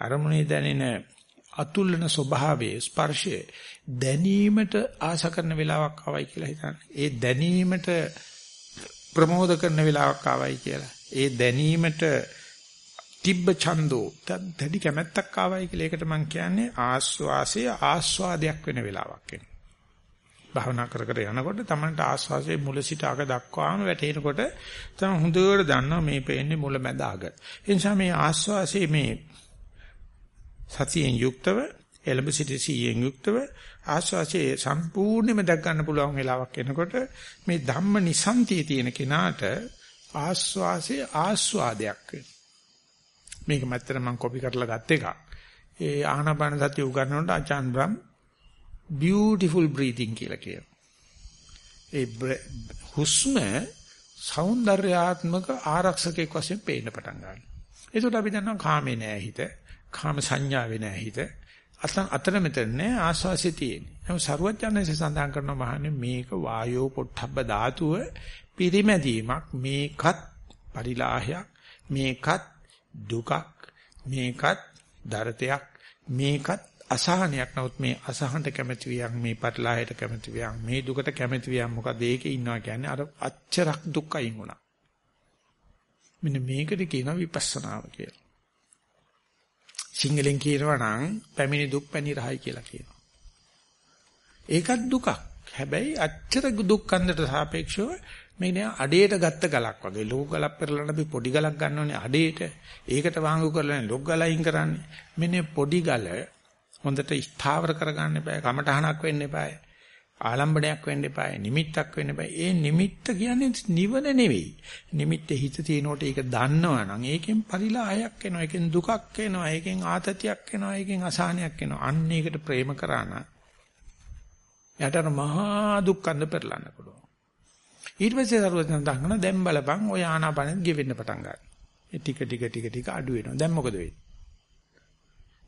අරමුණේ දැනෙන අතුල්ලන ස්වභාවයේ ස්පර්ශය දැනීමට ආශ කරන වෙලාවක් ආවයි කියලා හිතන්න. ඒ දැනීමට ප්‍රමෝද කරන වෙලාවක් ආවයි කියලා. ඒ දැනීමට තිබ්බ ඡන්தோ දැඩි කැමැත්තක් ආවයි කියලා ඒකට මම කියන්නේ ආස්වාසය ආස්වාදයක් වෙන වෙලාවක් වෙන. භාවනා කර කර යනකොට තමන්ට ආස්වාසයේ මුල සිට අග දක්වාම වැටෙනකොට තම හොඳට දන්නවා මේ පේන්නේ මුල මැද අග. ඒ නිසා මේ ආස්වාසයේ මේ සතියෙන් යුක්තව එළඹ සිටි සීයෙන් යුක්තව ආස්වාසේ සම්පූර්ණයෙන්ම දැක් ගන්න පුළුවන් වෙලාවක් එනකොට මේ ධම්ම නිසන්තිය තියෙන කෙනාට ආස්වාසේ ආස්වාදයක් වෙනවා. මේක මත්තර මම කොපි කරලා ගත් එකක්. ඒ ආහනපාන සතිය උගන්වනකොට අචාන් බ්‍රම් beautiful breathing කියලා කියනවා. ඒ හුස්ම సౌందర్యාත්මක ආරක්ෂකයක් වශයෙන් පේන්න පටන් ගන්නවා. එතකොට අපි දන්නවා කාමේ නෑ හිත. කාම සංඥාවේ නෑ හිත. අතන අතර මෙතන නෑ ආස්වාසිය තියෙන්නේ. නමුත් සරුවඥාන්සේ සඳහන් කරනවා මහන්නේ මේක වායෝ පොට්ටබ්බ ධාතුව පිරිමැදීමක්. මේකත් පරිලාහයක්. මේකත් දුකක්. මේකත් දරතයක්. මේකත් අසහනයක්. නමුත් මේ අසහනට කැමති වියන් මේ පරිලාහයට කැමති වියන් මේ දුකට කැමති වියන් මොකද? ඒකේ ඉන්නවා කියන්නේ අර අච්චරක් දුක් අයින් වුණා. මෙන්න මේකට කියනවා විපස්සනාව කියලා. සිංහලෙන් කියනවා නම් පැමිණි දුක් පැණි රහයි කියලා කියනවා. ඒකත් දුකක්. හැබැයි අච්චර දුක් කන්දට සාපේක්ෂව මේ නේ අඩේට ගත්ත ගලක් වගේ ලෝක ගලක් පෙරලන අපි පොඩි ගලක් ගන්නෝනේ අඩේට. ඒකට වාංගු කරලා ලොක් ගලයින් කරන්නේ. මෙන්න පොඩි ගල හොඳට ස්ථාවර කරගන්න එපා. කමටහනක් වෙන්න එපා. ආලම්බණයක් වෙන්න එපා නිමිත්තක් වෙන්න එපා ඒ නිමිත්ත කියන්නේ නිවන නෙවෙයි. නිමිත්තේ හිත තියෙනකොට ඒක දන්නවනම් ඒකෙන් පරිලාහයක් එනවා ඒකෙන් දුකක් එනවා ඒකෙන් ආතතියක් එනවා ඒකෙන් අසහනයක් එනවා. අන්න ඒකට ප්‍රේම කරාන යටර මහා දුක්ඛන්ද පෙරලන්න පුළුවන්. ඊට පස්සේ සරුවෙන් දක්වන දැන් බලපන් ඔය ආනාපානෙත් ගෙවෙන්න පටන් ගන්නවා. ඒ ටික ටික ටික ටික අඩු වෙනවා. දැන් මොකද වෙන්නේ?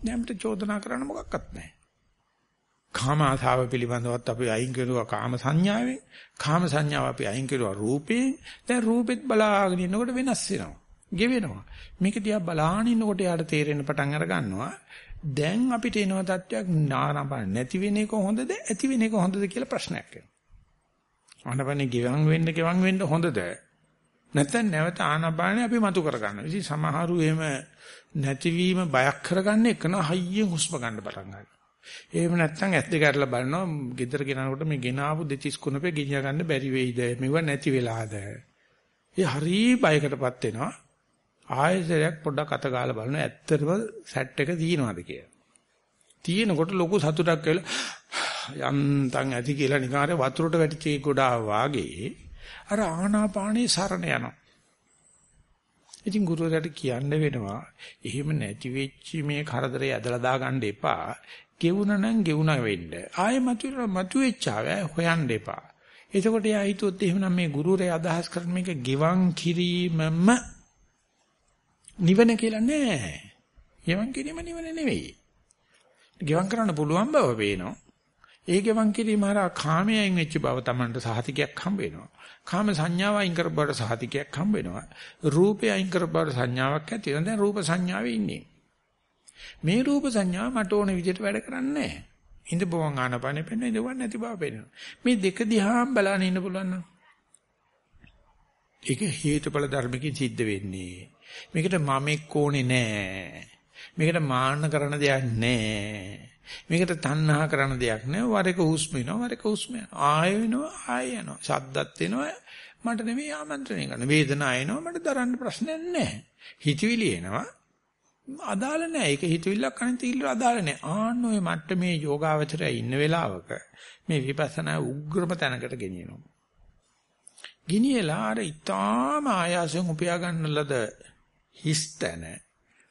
දැන්ට චෝදනා කරන්න මොකක්වත් නැහැ. කාම ආසාව පිළිබඳවත් අපි අයින් කරුවා කාම සංඥාවෙන්. කාම සංඥාව අපි අයින් කරුවා රූපයෙන්. දැන් රූපෙත් බලාගෙන ඉන්නකොට වෙනස් වෙනවා. ගෙවෙනවා. මේක දිහා බලාගෙන ඉන්නකොට යාට තේරෙන්න පටන් අර ගන්නවා. දැන් අපිට එනවා තත්වයක් නාරඹ නැති වෙන එක හොඳද ඇති වෙන එක හොඳද කියලා ප්‍රශ්නයක් එනවා. ආනපනේ ගෙවන් වෙන්න ගෙවන් වෙන්න හොඳද? නැත්නම් නැවත ආනපානේ අපි මතු කරගන්නවා. ඉතින් සමහරු එහෙම නැතිවීම බයක් කරගන්න එකන හයියෙන් හුස්ම ගන්න පටන් ගන්නවා. එහෙම නැත්නම් ඇස් දෙක අරලා බලනවා ගෙදර ගෙනනකොට මේ ගෙනාවු දෙතිස් කුණපේ ගෙනියා ගන්න බැරි වෙයිද? මෙව නැති වෙලාද? ඒ හරි බයකටපත් වෙනවා. ආයෙසරයක් පොඩ්ඩක් අත ගාලා බලනවා. ඇත්තටම සැට් එක තියෙනවද කියලා. තියෙනකොට ලොකු සතුටක් කියලා යන්තම් ඇති කියලා නිකන් අර වතුරට වැටිච්ච ගොඩාක් වාගේ අර ආනාපානේ සරණ යනවා. ඉතින් ගුරුවරයාට කියන්න වෙනවා එහෙම නැති වෙච්ච මේ කරදරේ ඇදලා දාගන්න එපා. ගෙවුණ නම් ගෙවුණා වෙන්න. ආයෙ මතුවෙලා මතුවෙච්චාව හොයන්න එපා. එතකොට එයා හිතුවොත් එහෙමනම් මේ ගුරුරයා අදහස් කරන මේක ගෙවන් කිරීමම නිවන කියලා නෑ. ගෙවන් කිරීම නිවන නෙවෙයි. ගෙවන් කරන්න පුළුවන් බව පේනවා. ඒ ගෙවන් කිරීම හරහා කාමයෙන් වෙච්ච බව Tamanට සහතිකයක් හම්බ වෙනවා. කාම සංඥාව අයින් කර බවට සහතිකයක් හම්බ වෙනවා. රූපය අයින් කර බවට සංඥාවක් ඇති වෙනවා. දැන් රූප සංඥාවේ ඉන්නේ. මේ රූප සංඥා මට ඕන විදිහට වැඩ කරන්නේ නැහැ. ඉඳ බවන් ආනපනේ පෙන්න ඉඳවන් නැති බව පෙන්වනවා. මේ දෙක දිහාම බලන්න ඉන්න පුළුවන් නම් ඒක හේතුඵල ධර්මකින් සිද්ධ වෙන්නේ. මේකට මමෙක් ඕනේ නැහැ. මේකට මාන්න කරන දෙයක් නැහැ. මේකට තණ්හා කරන දෙයක් නෑ. වර එක හුස්ම වෙනවා, වර එක හුස්ම යනවා. ආය වෙනවා, ආය යනවා. ශබ්දත් වෙනවා. මට නෙමෙයි ආමන්ත්‍රණය කරන. වේදනාව එනවා, මට දරන්න ප්‍රශ්නයක් නැහැ. හිතවිලි එනවා. අදාළ නැහැ. ඒක හිතවිල්ලක් අනිත් ඉල්ල අදාළ නැහැ. ආන්න ඔය මට්ටමේ යෝගාවචරය ඉන්න වෙලාවක මේ විපස්සනා උග්‍රම තැනකට ගෙනියනවා. ගිනියලා අර ඊටාම ආයාසයෙන් උපයා ගන්න ලද හිස්තන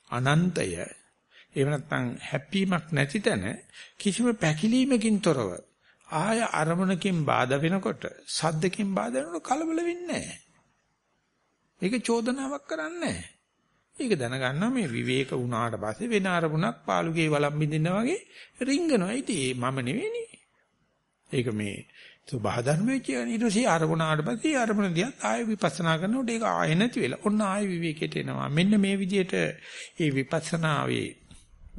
අනන්තය එහෙම නැත්නම් හැප්පීමක් නැති තැන කිසිම පැකිලීමකින් තොරව ආය අරමුණකින් බාධා වෙනකොට සද්දකින් බාධා වෙනකොට කලබල වෙන්නේ නැහැ. ඒක චෝදනාවක් කරන්නේ නැහැ. ඒක දැනගන්නවා මේ විවේක වුණාට පස්සේ වෙන අරමුණක් පාළුගේ වළම් බින්දිනා වගේ රිංගනවා. ඉතින් මම නෙවෙයිනේ. ඒක මේ සබහ ධර්ම වෙච්ච ඊට පස්සේ අරමුණාට පස්සේ අරමුණ දිහා ආයෙ විපස්සනා කරනකොට ඒක ආයෙ නැති වෙලා ඔන්න ආයෙ විවේකයට එනවා. මෙන්න මේ විදිහට මේ විපස්සනාවේ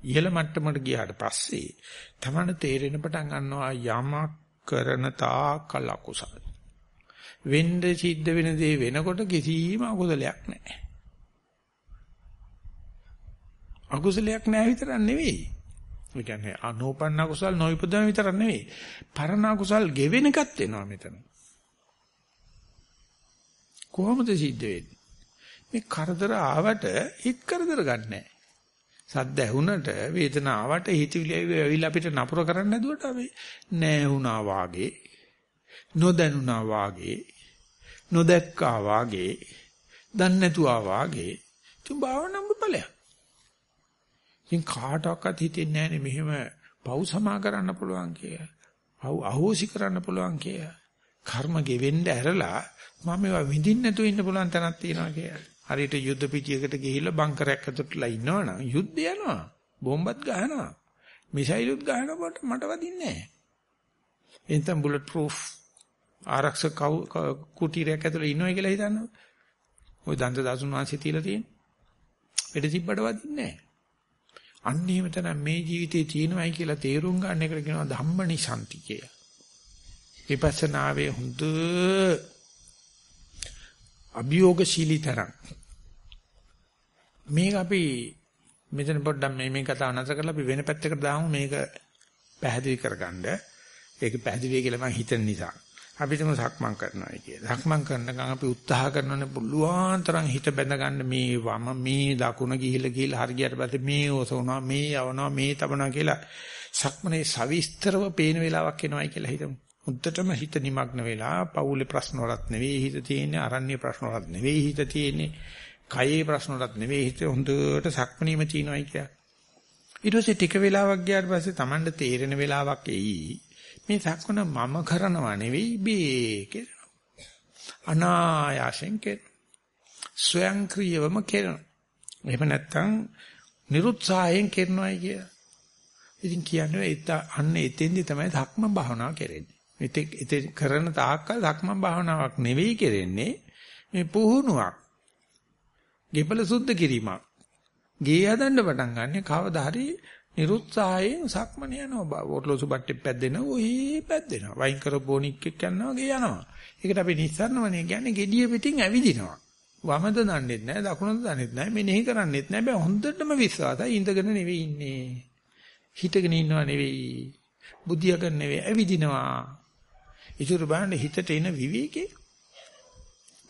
ඉහළ මට්ටමට ගියාට පස්සේ තමයි තේරෙන පටන් ගන්නවා යමක් කරන තාකල් අකුසල. වෙන්න සිද්ධ වෙන දේ වෙනකොට කිසිම අකුසලයක් නැහැ. අකුසලයක් නැහැ විතරක් නෙවෙයි. ඒ කියන්නේ අනෝපන්න කුසල් නොයිපදන විතරක් නෙවෙයි. පරණ කුසල් ගෙවෙන එකත් වෙනවා මෙතන. කොහොමද සිද්ධ වෙන්නේ? මේ කරදර ආවට හිත කරදර ගන්නෑ. සද්ද ඇහුනට වේදනාවට හිතවිලි ඇවිල්ලා අපිට නපුර කරන්න නැදුවට අපි නෑ වුණා වාගේ නොදැනුණා වාගේ නොදැක්කා වාගේ දන්නේ නැතුවා වාගේ තුන් භාවනම් ඵලයක්. ඉතින් කාටවත් හිතෙන්නේ නැහැ මෙහෙම පව් සමා කරන්න පුළුවන් කියලා. පව් අහෝසි කරන්න පුළුවන් කියලා. කර්ම ගෙවෙන්න ඇරලා මම ඒවා විඳින්න නැතුව ඉන්න පුළුවන් තැනක් තියෙනවා කියලා. හරියට යුද්ධ පිටියකට ගිහිල්ලා බංකරයක් ඇතුළටලා ඉන්නවනම් යුද්ධ යනවා. බෝම්බත් ගහනවා. මිසයිලුත් ගහනකොට මට වදින්නේ නැහැ. එතන බුලට් ප්‍රූෆ් ආරක්ෂක කුටීරයක් ඇතුළේ ඉන්නවයි කියලා හිතන්නකො. ওই දන්ත දාසුන් වහන්සේ තියලා තියෙන. පිට තිබ්බට වදින්නේ නැහැ. අන්න එහෙම තමයි මේ ජීවිතේ තියෙනවයි කියලා තේරුම් ගන්න එකට කියනවා ධම්මනිසන්ති කිය. විපස්සනාවේ හොඳ අභියෝගශීලී තරම්. මේක අපි මෙතන පොඩ්ඩක් මේ මේ කතාව නැතර කරලා අපි වෙන පැත්තකට දාමු මේක පැහැදිලි කරගන්න. ඒක පැහැදිලි කියලා මම හිතන නිසා. අපිටම සක්මන් කරනවා කියලා. සක්මන් කරනකම් අපි උත්සාහ කරනනේ පුළුවන් තරම් හිත බැඳ ගන්න මේ වම මේ දකුණ ගිහිල්ලා ගිහිල්ලා හරියට පස්සේ මේ ඔසවනවා මේ යවනවා මේ තබනවා කියලා සක්මනේ සවිස්තරව පේන වෙලාවක් එනවයි කියලා හිතමු. උද්දටම හිත නිමග්න වෙලා පවුලේ ප්‍රශ්න වලත් නෙවෙයි හිත තියෙන්නේ අරණ්‍ය ප්‍රශ්න වලත් නෙවෙයි හිත තියෙන්නේ කයේ ප්‍රශ්න වලත් නෙවෙයි හිත හොඳට සක්මනීම තියෙනවයි කියලා. ඊට පස්සේ ටික වෙලාවක් ගියාට පස්සේ Tamanට තේරෙන වෙලාවක් එයි. මේ සක්මන මම කරනවා නෙවෙයි බේ කියලා. අනායාසෙන් කෙරෙන. ස්වයංක්‍රීයවම කෙරෙන. එහෙම නැත්නම් නිරුත්සාහයෙන් කරනවායි කියලා. ඉතින් කියන්නේ ඒත් අන්න එතෙන්දි තමයි ධක්ම භාවනාව කරන්නේ. ඉතින් කරන තාක්කල් ධක්ම භාවනාවක් නෙවෙයි කරන්නේ මේ පුහුණුවක්. ගෙපල සුද්ධ කිරීමක්. ගේ හදන්න පටන් ගන්න කවදා හරි නිරුත්සාහයෙන් සක්මන යනවා. ඔට්ලොසු බට්ටේ පැද්දෙනවා. ඔහි පැද්දෙනවා. වයින් කර බොනික් එක්ක යනවා ගේ යනවා. ඒකට අපි නිස්සාරණවනේ කියන්නේ gediya පිටින් ඇවිදිනවා. වමද දන්නෙත් නැහැ, දකුණද දන්නෙත් නැහැ, මෙනෙහි කරන්නෙත් නැහැ. බෑ හොඳටම විශ්වාසයි ඉඳගෙන නෙවෙයි ඉන්නේ. හිටගෙන ඉන්නව නෙවෙයි. බුද්ධියක නෙවෙයි ඇවිදිනවා. ඉතුරු බලන්න හිතට එන විවේකේ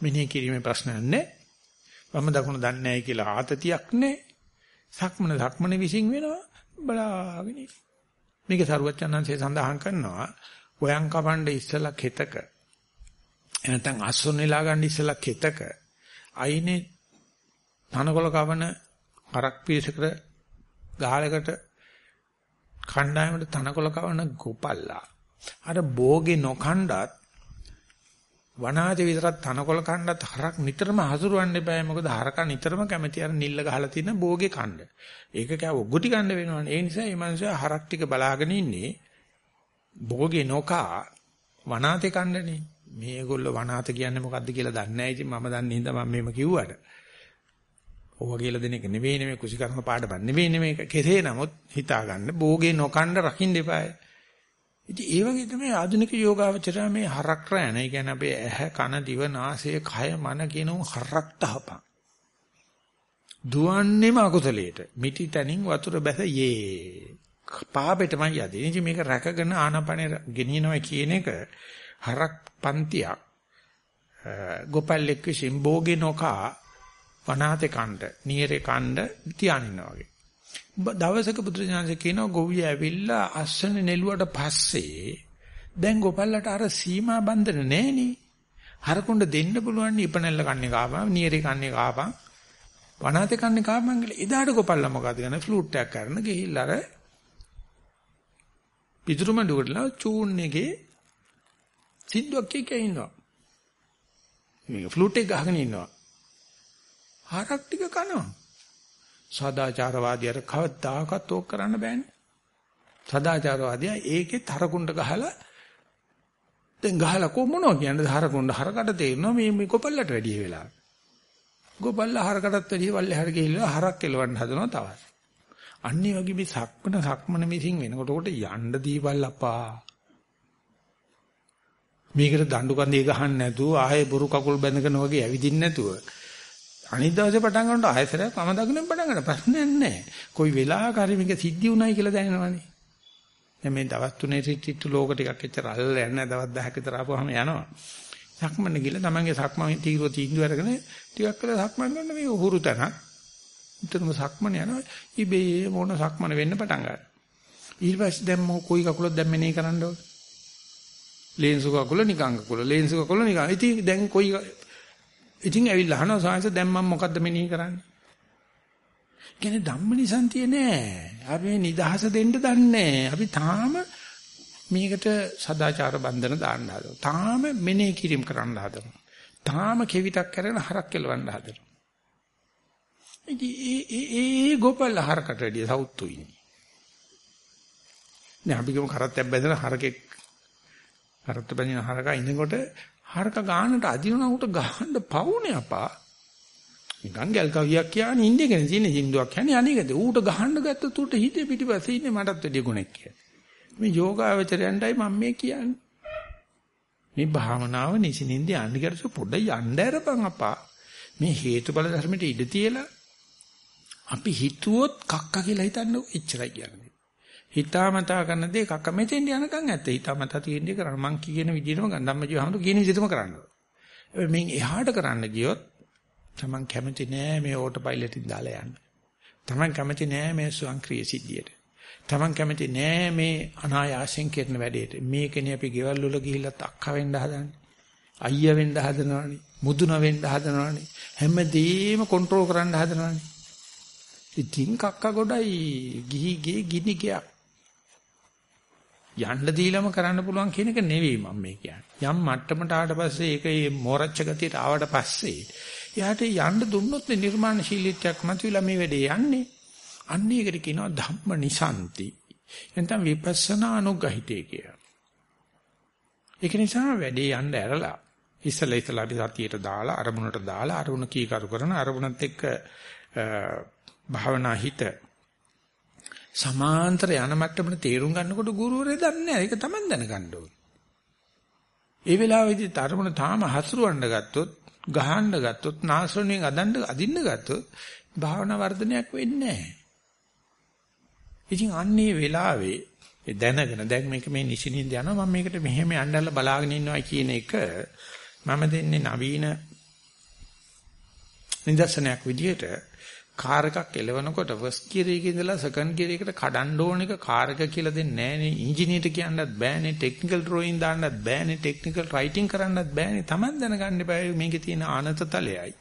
මෙනෙහි කිරීමේ ප්‍රශ්නයක් නැහැ. වම දකුණ දන්නේ නැහැ කියලා ආතතියක් නැහැ. සක්මන සක්මන විසින් වෙනවා. බලාගෙන මේක සරුවච්චන්හන්සේ සඳහන් කරනවා ඔයන් කපන්න ඉස්සලා කෙතක. එනතන් අස්සොන්නලා ගන්න ඉස්සලා කෙතක. අයිනේ තනකොළ කවන හරක් පිරිසකට ගහලකට කණ්ඩායමට තනකොළ කවන ගොපල්ලා. අර බෝගේ නොකණ්ඩත් වනාදී විතරක් තනකොළ කණ්ඩත් හරක් නිතරම හසුරවන්න එපා මොකද හරක නිතරම කැමති අර නිල්ල ගහලා තියෙන බෝගේ කණ්ඩ. ඒක කෑ ඔග්ගුටි කණ්ඩ වෙනවනේ. ඒ නිසා මේ මිනිස්සු හරක් ටික බලාගෙන ඉන්නේ බෝගේ නොකා වනාතේ කණ්ඩනේ. මේගොල්ලෝ වනාත කියන්නේ මොකද්ද කියලා දන්නේ නැහැ. ඉතින් මම දන්නේ හින්දා මම මේම කිව්වට. ඕවා කියලා දෙන එක නෙවෙයි නෙමෙයි කුසිකර්ම පාඩම නෙවෙයි නෙමෙයි කෙසේ නමුත් හිතා ගන්න බෝගේ නොකණ්ඩ රකින්න එපායි. ඉතින් ඒ වගේ තමයි ආධුනික යෝගාවචරය මේ හරක් රැන. ඒ කියන්නේ අපේ ඇහ කන දිව නාසය කය මන කියන හරක් තහපන්. දුවන්නේම අකුසලයට. මිටි තනින් වතුර බැස යේ. පාපෙටමයි යදී. ඉතින් මේක රැකගෙන ආනපනේ ගෙනියනවා කියන එක හරක් පන්තියක්. ගෝපල්ලෙක් විසින් බෝගේ නොකා වනාතේ කණ්ඩ, නීරේ කණ්ඩ තියානිනවා වගේ. දවසක බුදුරජාණන්සේ කියනවා ගොවිය ඇවිල්ලා අස්සන නෙළුවට පස්සේ දැන් ගොපල්ලට අර සීමා බන්ධන නැහෙනේ. හරකුණ්ඩ දෙන්න පුළුවන් ඉපනැල්ල කන්නේ කාපන්, නියරේ කන්නේ කාපන්, වනාතේ කන්නේ කාපන් කියලා. එදාට ගොපල්ලා මොකද කරන්නේ? ෆ්ලූට් එකක් කරන ගිහිල්ලා අර පිටුරුමඩුවටලා චූන් එකේ සිද්දක් කිය කිය ඉන්නවා. මේ ෆ්ලූට් එක ගහගෙන ඉන්නවා. හරක් ටික කනවා. සදාචාරවාදියාට කවදාකවත් ඕක කරන්න බෑනේ. සදාචාරවාදියා ඒකේ තරකුණ්ඩ ගහලා දැන් ගහලා කොමනවා කියන්නේ හරකුණ්ඩ හරකට තේරෙනවා මේ මේ කොපල්ලට වැඩි වෙලා. ගොපල්ල හරකටත් වැඩි වල්ලේ හර ගිහිල්ලා හරක් කෙලවන්න හදනවා තවත්. අන්නේ වගේ මේ සක්මන සක්මන මිසින් වෙනකොට කොට යන්න දීපල්ලපා. මේකට දඬු කන්දේ ගහන්න නැතුව ආයේ බොරු කකුල් බැඳගෙන වගේ ඇවිදින්න නැතුව අනිත් දවසේ පටන් ගන්නකොට ආයතරයක් මම දකුණෙන් පටන් ගන්න ප්‍රශ්නයක් නැහැ. කොයි වෙලාවක හරි මේක සිද්ධි උනායි කියලා දැනෙනවනේ. දැන් මේ දවස් තුනේ රිට්‍රීට් ලෝක ටිකක් එච්චර අල්ලලා යන්නේ දවස් 10ක විතර ආපුවාම යනවා. සක්මන් ගිහලා තමන්ගේ සක්මන් තීරුව තීන්දුව අරගෙන ටිකක් කළා සක්මන් කරන මේ උහුරු තැනක් නිතරම සක්මන යනවා. ඉබේ මොන සක්මන වෙන්න පටන් ගන්නවා. ඊට පස්සේ දැන් මො කොයි කකුලක් දැන් මෙනේ කරන්න ඕන? ලේන්සු කකුල නිකං කකුල ලේන්සු කකුල නිකං. ඉතින් දැන් කොයි ඉතින් ඇවිල්ලා අහනවා සාංශ දැන් මම මොකද්ද මෙනේ කරන්නේ? කියන්නේ ධම්මනිසන්තිය නෑ. අපි නිදහස දෙන්න දන්නේ අපි තාම මේකට සදාචාර බන්ධන දාන්න හදනවා. තාම මෙනේ කිරීම කරන්න හදනවා. තාම කෙවිතක් කරගෙන හරක් කෙලවන්න හදනවා. ඉතින් ඒ ඒ ඒ ගෝපල් හරකට වැඩිය සවුත්තු ඉන්නේ. නේ අපි ගම කරත්තයක් බැඳලා හරකෙක් කරත්ත බැඳින හරකා ඉන්නකොට හරක ගානට අදිනවා උට ගහන්න පවුනේ අපා. නිකන් ගල් කවියක් කියන්නේ ඉන්නේ කෙනෙක් තියෙන සින්දුවක් කියන්නේ අනේකද ඌට ගහන්න ගත්තොත් ඌට හිතේ පිටිපස්සේ ඉන්නේ මටත් වැඩි ගුණෙක් කියලා. මේ යෝගාවචරයන්ටයි මම මේ කියන්නේ. මේ භාවනාව නිසින්ින්ද යන්න කරස පොඩ යන්න ඇරපන් අපා. මේ හේතුඵල ධර්මයට ඉඩ තියලා අපි හිතුවොත් කක්ක කියලා හිතන්නේ එච්චරයි කියන්නේ. හිතාමතා කරන දේ කක්ක මෙතෙන් යනකම් ඇත්ත. හිතාමතා තියෙන දේ කරන්න මං කියන විදිහටම ගන්නම්මජී වහඳු කියන විදිහටම කරන්න. මේ එහාට කරන්න ගියොත් තමන් කැමති නෑ මේ ඕටෝ පයිලට් එකෙන් දාලා යන්න. තමන් කැමති නෑ මේ ස්වයංක්‍රීය සිද්ධියට. තමන් කැමති නෑ මේ අනායාසයෙන් කරන වැඩේට. මේකනේ අපි ගෙවල් වල ගිහිල්ලා අක්කා වෙන්න හදන්නේ. අයියා වෙන්න හදනවනේ. මුදුන වෙන්න හදනවනේ. හැමදේම කන්ට්‍රෝල් කරන්න හදනවනේ. ඉතින් කක්ක ගොඩයි ගිහි ගේ ගිනි ගියක්. යන්න දීලම කරන්න පුළුවන් කියන එක නෙවෙයි මම මේ කියන්නේ. යම් මට්ටමට ආවට පස්සේ ඒක මේ මෝරච්ච ගතියට ආවට පස්සේ එයාට යන්න දුන්නොත් නිර්මාණශීලීත්වයක් මතුවලා මේ වැඩේ යන්නේ. අන්න ඒකට කියනවා ධම්ම නිසන්ති. එතන විපස්සනා අනුගහිතේ කිය. ඒක නිසා වැඩේ යන්න ඇරලා ඉස්සලා ඉස්සලා අපි සතියට දාලා අරමුණට දාලා අරමුණ කීකරු කරන අරමුණත් එක්ක භාවනා හිත සමාන්තර යන මට්ටමට තේරුම් ගන්නකොට ගුරුවරයා දන්නේ නැහැ. ඒක Taman දැනගන්න ඕනේ. ඒ වෙලාවේදී තරමුණ තාම හසුරවන්න ගත්තොත්, ගහන්න ගත්තොත්, නාසරණයෙන් අදන්න අදින්න ගත්තොත් භාවනා වර්ධනයක් වෙන්නේ නැහැ. ඉතින් අන්නේ වෙලාවේ ඒ දැනගෙන දැන් මේක මේ නිසිනින්ද යනවා මම මේකට මෙහෙම යන්නදලා බලාගෙන ඉන්නවා කියන එක මම දෙන්නේ නවීන නිදර්ශනයක් විදිහට කාර් එකක් එලවනකොට ෆස්ට් ගියර් එකේ ඉඳලා සෙකන්ඩ් ගියර් එකට කඩන්න ඕන එක කාර් එක කියලා දෙන්නේ නැහනේ ඉංජිනේරට කියන්නත් බෑනේ ටෙක්නිකල් ඩ්‍රෝයින් දාන්නත් බෑනේ ටෙක්නිකල් රයිටින් කරන්නත් බෑනේ Taman දැනගන්න එපා. මේකේ තියෙන ආනත තලයයි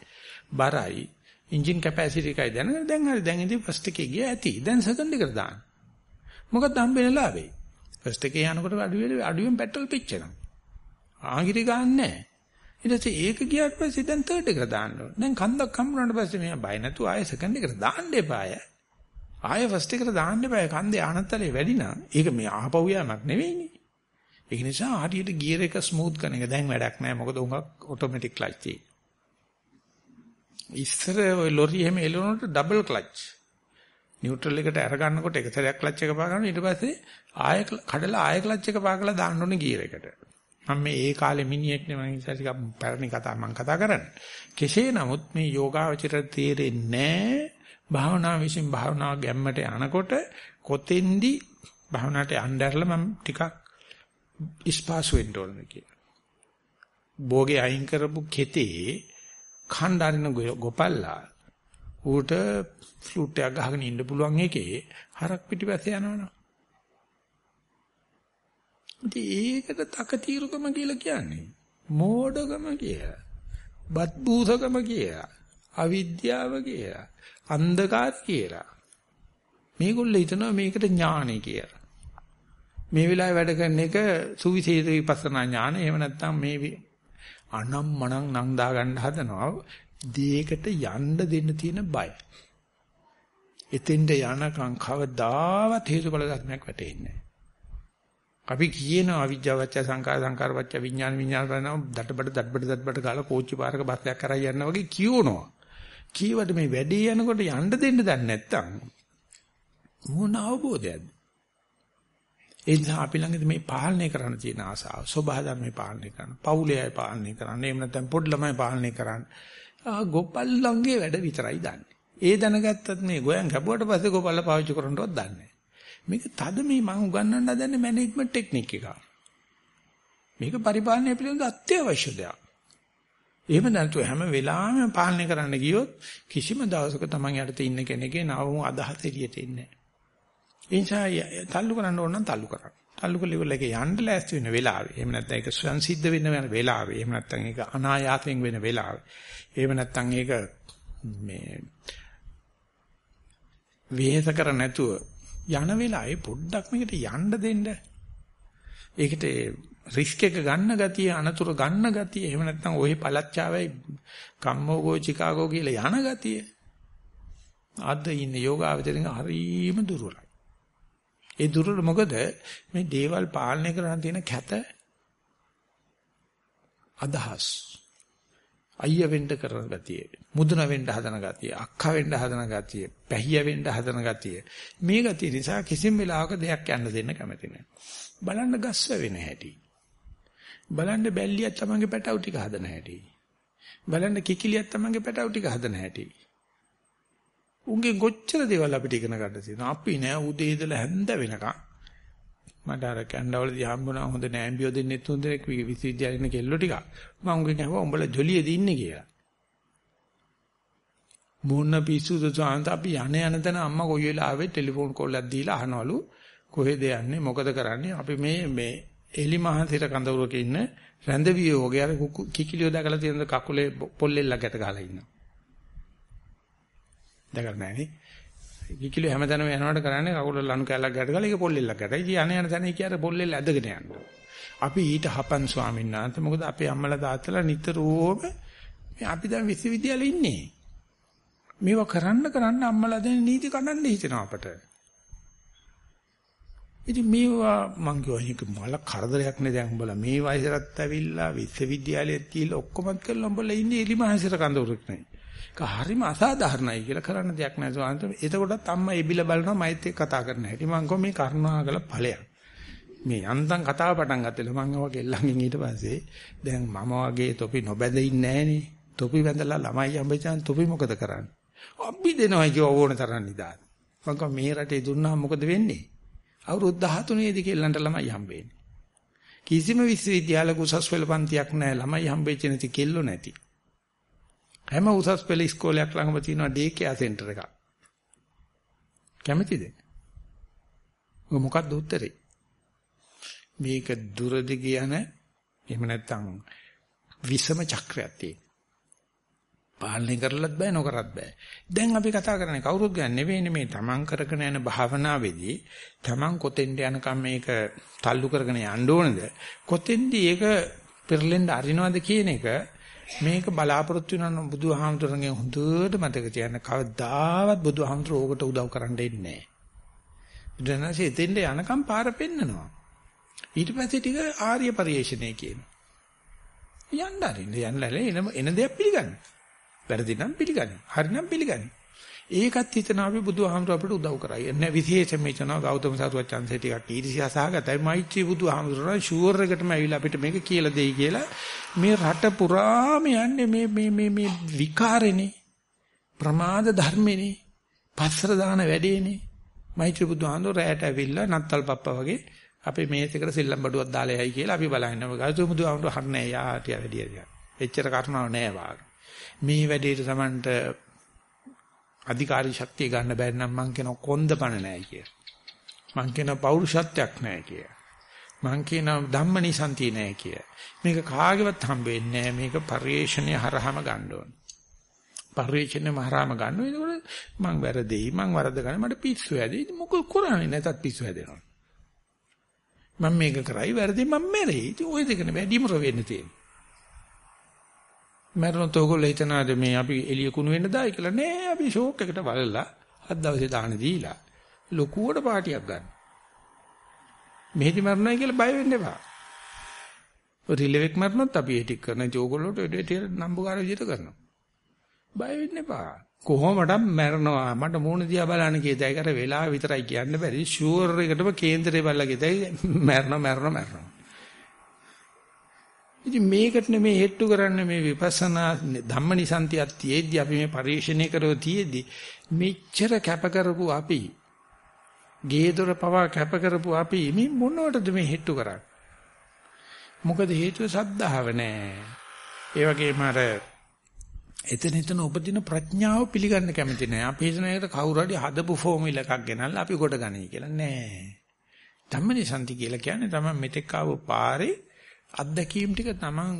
බරයි එන්ජින් කැපැසිටි එකයි දැනගෙන දැන් හරි දැන් ඉතින් ෆස්ට් එකේ ගියා ඇති. දැන් සෙකන්ඩ් එකට දාන්න. මොකද හම්බෙන්නේ ලාභේ? ෆස්ට් එකේ යනකොට අඩුවෙන් අඩුවෙන් පෙට්‍රල් පිච්චෙනවා ආගිරි ගන්න නැහැ. ඊට පස්සේ ඒක ගියාට පස්සේ දැන් තර්ඩ් එකට දාන්න ඕන. දැන් කන්දක් හම්බුනාට පස්සේ මෙයා බය නැතුව ආයෙ සෙකන්ඩ් එකට දාන්න එපාය. ආයෙ ෆස්ට් එකට දාන්න එපාය. කන්දේ ආනත්තලේ වැඩි නම් ඒක මේ ආපහු යamak නෙවෙයිනේ. ඒක නිසා හරියට ගියර් එක ස්මූත් කරන එක දැන් වැඩක් නැහැ. මොකද උඟක් ඔටෝමැටික් ක්ලච් තියෙන්නේ. ඉස්සර ওই ලොරි එහෙම එලවනකොට ඩබල් ක්ලච්. නියුට්‍රල් එකට අර ගන්නකොට එක සැරයක් ක්ලච් එක පා ගන්න ඊට පස්සේ ආයෙ කඩලා ආයෙ ක්ලච් එක පා කරලා දාන්න ඕනේ ගියර් එකට. මම මේ ඒ කාලේ මිනිහෙක් නෙවෙයි නිසා ටිකක් පැරණි කතා මම කතා කරන්නේ. කෙසේ නමුත් මේ යෝගාවචර තේරෙන්නේ භාවනා විසින් භාවනාව ගැම්මට යනකොට කොතෙන්දි භාවනාවට යnderලා මම ටිකක් ඉස්පාසු වෙන්න ඕනේ කියලා. භෝගේ අයින් කරපු කෙතේ ඛණ්ඩාරින ගොපල්ලා ඌට ෆ්ලූට් එකක් ගහගෙන ඉන්න පුළුවන් එකේ හරක් පිටිපස්සේ යනවනේ. ඉතින් ඒකට තකතිරුකම කියලා කියන්නේ මෝඩකම කියලා. බත් බූසකම කියලා. අවිද්‍යාව කියලා. අන්ධකාර කියලා. මේගොල්ලෝ හිතනවා මේකට ඥානෙ කියලා. මේ වෙලාවේ වැඩ කරන එක සුවිශේෂ විපස්සනා ඥාන. එහෙම නැත්නම් මේ අනම් මනම් නම් දා ගන්න හදනවා. දේකට යන්න දෙන්න තියෙන බය. එතෙන්ට යනකම් කවදාවත් හේතුඵල ධර්මයක් වැටෙන්නේ නැහැ. අපි කියනවා අවිජ්ජාවච්ච සංකාර සංකාරවච්ච විඥාන විඥාන කරනවා දඩබඩ දඩබඩ දඩබඩ ගාලා කෝච්චි පාරක බස් එකක් කරා යනවා වගේ කියවනවා. කීවට මේ වැඩේ යනකොට යන්න දෙන්න දන්නේ නැත්තම් මොන අවබෝධයක්ද? ඒ නිසා අපි ළඟදී මේ පාලනය කරන්න තියෙන ආසාව, සබහා ධර්මේ පාලනය කරන්න, පවුලේ අය පාලනය කරන්න, එහෙම නැත්නම් පොඩි ළමයි පාලනය කරන්න. ආ ගොපල්ලන්ගේ වැඩ විතරයි දන්නේ. ඒ දැනගත්තත් මේ ගෝයන් කැපුවට පස්සේ ගොපල්ල පාවිච්චි කරන්නවත් දන්නේ නැහැ. මේක තද මේ මම උගන්වන්න හදන්නේ මැනේජ්මන්ට් ටෙක්නික් එක. මේක පරිපාලනය පිළිබඳ අත්‍යවශ්‍ය දෙයක්. එහෙම නැතුව හැම වෙලාවෙම පාලනය කරන්න ගියොත් කිසිම දවසක Taman යටතේ ඉන්න කෙනෙක්ගේ නවම අදහස එළියට එන්නේ නැහැ. ඒ නිසා තල්ලු කරන්න ඕන නම් තල්ලු කරන්න. තල්ලු කරලා ඒක යන්න ලෑස්ති වෙන වෙලාවේ. එහෙම නැත්නම් ඒක සංසිද්ධ වෙන වෙලාවේ. එහෙම නැත්නම් ඒක අනායාසයෙන් වෙන වෙලාවේ. එහෙම නැත්නම් ඒක මේ වෙහෙස කර නැතුව යන වෙලාවේ පොඩ්ඩක් මේකට යන්න දෙන්න. ඒකට රිස්ක් එක ගන්න ගතිය අනතුරු ගන්න ගතිය එහෙම නැත්නම් ওই පළච්චාවයි කම්මෝගෝ චිකාගෝ කියලා යන ගතිය. අද ඉන්න යෝගාවචරින් හරීම දුර්වලයි. ඒ දුර්වල මොකද? මේ දේවල් පාලනය කරන්න තියෙන කැත අදහස්. අයිය වෙන්න කරන ගතිය මුදුන වෙන්න හදන ගතිය අක්කා වෙන්න හදන ගතිය පැහිය වෙන්න හදන ගතිය මේ ගතිය නිසා කිසිම වෙලාවක දෙයක් යන්න දෙන්න කැමති නැහැ බලන්න ගස්ස වෙන හැටි බලන්න බැල්ලියක් තමන්ගේ පැටවු ටික හදන හැටි. බලන්න කිකිලියක් තමන්ගේ පැටවු ටික හදන හැටි. උන්ගේ ගොච්චර දේවල් අපිට ඉගෙන ගන්න තියෙනවා. අපි නෑ උදේ ඉඳලා හැන්ද වෙනකන්. මට අර කැන්ඩාවලදී හම්බුණා හොඳ නෑම්බියෝ දෙන්නේ තුන් දෙනෙක් විශ්වවිද්‍යාලේ ඉන්න කෙල්ලෝ ටික. මම උන්ගෙන් අහුවා උඹලා ජොලියේද ඉන්නේ කියලා. මොන පිස්සුද සාන්ත අපි යන යන තැන අම්මා කොයි වෙලාවෙ ටෙලිෆෝන් කෝල් එකක් දීලා අහනවලු කොහෙද යන්නේ මොකද කරන්නේ අපි මේ මේ එලි මහන්සිර කඳවුරක ඉන්න රැඳවියෝගේ අර කිකිලියෝ දැකලා තියෙන කකුලේ පොල්ලෙල්ලක් ගැට ගහලා ඉන්නවා. දැකලා නැහැ නේ. කිකිලියෝ හැමතැනම යනවට කරන්නේ කකුල ලණු කැලක් ගැට ගහලා ඒක පොල්ලෙල්ලක් ගැටයි. ඉතින් යන යන තැන කිය අර පොල්ලෙල්ල ඇදගෙන යනවා. අපි ඊට හපන් ස්වාමීන් වහන්සේ මොකද අපේ අම්මලා තාත්තලා නිතරම මේ අපි දැන් විශ්වවිද්‍යාලේ ඉන්නේ. මේවා කරන්න කරන්න අම්මලා දැන් නීති කඩන්න හිතෙනවා අපට. ඉතින් මේවා මං කියවා මේක මල කරදරයක් නේ දැන් උඹලා මේ වයසටත් ඇවිල්ලා විශ්වවිද්‍යාලයට ගිහලා ඔක්කොමත් කරලා උඹලා ඉන්නේ එලිමහසට කඳවුරක් නේ. ඒක හරිම අසාධාරණයි කියලා කරන්න දෙයක් නැහැ සෝන්ත. එතකොටත් අම්මා එබිලා බලනවා මයිත් එක්ක කතා කරන හැටි. මං කෝ මේ කරුණාකල ඵලයක්. මේ යන්තම් කතාව පටන් ගත්තේ මං අව ගෙල්ලන්ගෙන් ඊට පස්සේ දැන් මම වගේ තොපි නොබැඳ ඉන්නේ නැහනේ. තොපි වැඳලා ළමයි අඹචාන් තොපි මොකද කරන්නේ? අපි දෙනවා කිය ඕන තරම් නිදාන. මං කෝ මේ රටේ දුන්නා මොකද වෙන්නේ? අවුරුදු 13 දී කෙල්ලන්ට ළමයි හම්බෙන්නේ. කිසිම විශ්වවිද්‍යාලයක උසස් පෙළ පන්තියක් නැහැ ළමයි හම්බෙච්ච නැති කෙල්ලෝ නැති. හැම උසස් පෙළ ඉස්කෝලයක් ළඟම තියෙනවා ඩේ කෙයා සෙන්ටර් එකක්. කැමතිද? ඔය මොකක්ද උත්තරේ? මේක දුරදි කියන එහෙම නැත්නම් විසම චක්‍රයක් තියෙන. පාලනය කරලත් බෑ නොකරත් බෑ. දැන් අපි කතා කරන්නේ කවුරුත් ගන්න නෙවෙයිනේ මේ තමන් කරගෙන යන භාවනාවේදී තමන් කොතෙන්ද යනකම් මේක තල්ලු කරගෙන යන්න ඕනද? කොතෙන්ද ඒක පෙරලෙන්න අරිනවද කියන එක මේක බලාපොරොත්තු වෙන බුදුහාමුදුරන්ගේ හොඳට මතක තියාගන්න කවදාවත් බුදුහාමුදුර ඕකට උදව් කරන්න එන්නේ නැහැ. බුදුරජාණන්සේ එතෙන්ද යනකම් පාර පෙන්නනවා. ඊට පස්සේ ටික ආර්ය පරිශ්‍රණය කියනවා. යන්න අරින්න යන්නලා එන දෙයක් පිළිගන්න. වැරදි නම් පිළිගන්නේ. හරි නම් පිළිගන්නේ. ඒකත් හිතනවා අපි බුදුහාමුදුර අපිට උදව් කරයි. එන්නේ විශේෂයෙන්ම හිතනවා ගෞතම සාරවත්චන්සේ ටිකක් ඊර්ෂ්‍යා සහගතයි. මෛත්‍රී බුදුහාමුදුරන ෂුවර් එකටම ඇවිල්ලා අපිට මේක කියලා දෙයි කියලා මේ රට පුරාම යන්නේ මේ මේ මේ මේ විකාරෙනේ. ප්‍රමාද ධර්මෙනේ. පස්සර දාන වැඩේනේ. මෛත්‍රී බුදුහාමුදුර රැයට ඇවිල්ලා නත්තල් පප්පා වගේ අපේ මේසෙකට සෙල්ලම් බඩුවක් දාලා යයි කියලා අපි බලහිනවා. ගෞතම බුදුහාමුදුර හරිනේ යාටිය වැඩිය. එච්චර කරුණාවක් නෑ වාගේ. මේ වැඩේට Tamanට අධිකාරී ශක්තිය ගන්න බැරි නම් මං කියන කොන්දපණ නැහැ කිය. මං කියන පෞරුෂත්වයක් නැහැ කිය. මං කියන ධම්මනිසන්තිය නැහැ කිය. මේක කාගේවත් හම්බෙන්නේ නැහැ. මේක පරිේශණය හරහාම ගන්න ඕන. පරිේශණය හරහාම ගන්න. ඒකෝල මං වැරදෙයි මං වරද ගන්න මට පිස්සු හැදෙයි. මොකද කරන්නේ නැතත් පිස්සු හැදෙනවා. මම මේක කරයි වැරදි මම මැරෙයි. ඉතින් ওই දෙකනේ වැඩිමර වෙන්න තියෙන්නේ. මරණත් ඔයගොල්ලෝ හිතනවාද මේ අපි එළිය කුණු වෙන්න දායි කියලා නෑ අපි ෂෝක් එකට බලලා හත් දවසේ දාන දීලා ලොකුවට පාටියක් ගන්න. මෙහෙදි මරණයි කියලා බය වෙන්න එපා. රිලෙවෙක් මරණත් අපි ඒ ටික කරන ජෝගොල්ලෝට ඩේටි නම්බුකාර විදිහට කරනවා. බය වෙන්න එපා. කොහොමඩක් මැරනවා මට මූණ දිහා බලන්න කීයදයි කර වෙලාව විතරයි කියන්න බැරි ෂුවර් එකටම කේන්දරේ බලලා කීයදයි මැරනවා මැරනවා මැරනවා ඉතින් මේකට නෙමේ හෙට්ටු කරන්නේ මේ විපස්සනා ධම්මනිසන්තියක් තියේදී අපි මේ පරිශ්‍රණය කරව තියේදී මෙච්චර කැප කරපු අපි ගේදොර පවා කැප කරපු අපි මේ මොනවටද මේ හෙට්ටු කරන්නේ මොකද හේතුව සද්ධාව නැහැ ඒ වගේම අර එතන එතන උපදින ප්‍රඥාව පිළිගන්න කැමති නෑ. අපි හිතන එකට කවුරු හරි හදපු ෆෝමියුලා එකක් ගෙනල්ලා අපි කොට ගන්නයි කියලා නෑ. ධම්මනිසන්ති කියලා කියන්නේ තමයි මෙතෙක් ආව පාරේ අත්දැකීම් ටික තමන්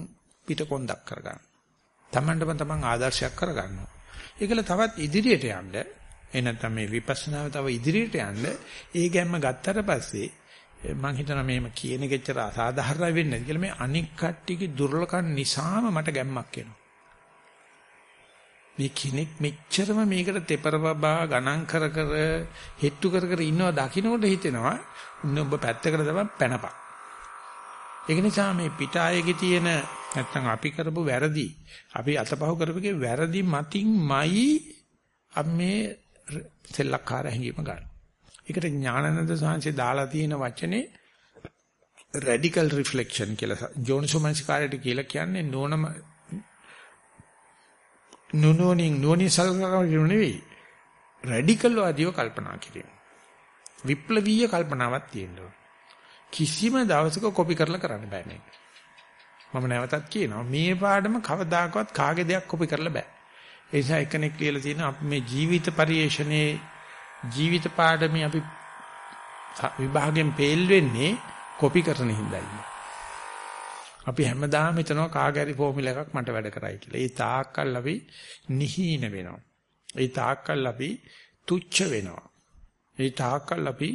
පිටකොන්දක් කරගන්න. තමන්ටම තමන් ආදර්ශයක් කරගන්නවා. ඒකල තවත් ඉදිරියට යන්න එ නැත්නම් මේ විපස්සනාව තව ඉදිරියට යන්න ඒ ගැම්ම ගත්තට පස්සේ මම හිතනවා මේම කියන කෙච්චර අසාධාරණ වෙන්නේ නැති කියලා මේ අනික් කට්ටියගේ දුර්ලකම් නිසාම මට ගැම්මක් එනවා. මේ කෙනෙක් මෙච්චරම මේකට තෙපරබබා ගණන් කර කර හෙට්ටු කර කර ඉන්නවා දකින්නකොට හිතෙනවා උන්න ඔබ පැත්තකට තමයි පැනපන්. ඒක නිසා මේ පිටායේගේ තියෙන නැත්තම් අපි කරපු වැරදි අපි අතපහුව කරපුගේ වැරදි මතින්මයි අපි මේ සෙල්ලක්කාර හැංගීම ගන්න. ඒකට ඥානানন্দ සාංශේ දාලා තියෙන වචනේ රැඩිකල් රිෆ්ලෙක්ෂන් කියලා ජෝනිසෝමනසිකාරයට කියලා කියන්නේ නෝනම නුනෝනින් නෝනිසල්කරන නෙවෙයි රැඩිකල් වාදීව කල්පනා කිරීම. විප්ලවීය කල්පනාවක් තියෙනවා. කිසිම දවසක කොපි කරලා කරන්න බෑ මේක. මම නැවතත් කියනවා මේ පාඩම කවදාකවත් කාගේ දෙයක් කොපි කරලා බෑ. ඒ නිසා එකෙක් කියලා තියෙනවා අපි මේ ජීවිත පරිශ්‍රණයේ ජීවිත පාඩමේ අපි විභාගයෙන් පේල් වෙන්නේ කොපි කරන හින්දායි. අපි හැමදාම හිතනවා කාගෑරි ෆෝමියුලා එකක් මට වැඩ කරයි කියලා. ඒ තාක්කල් අපි නිහීන වෙනවා. ඒ තාක්කල් අපි තුච්ච වෙනවා. ඒ තාක්කල් අපි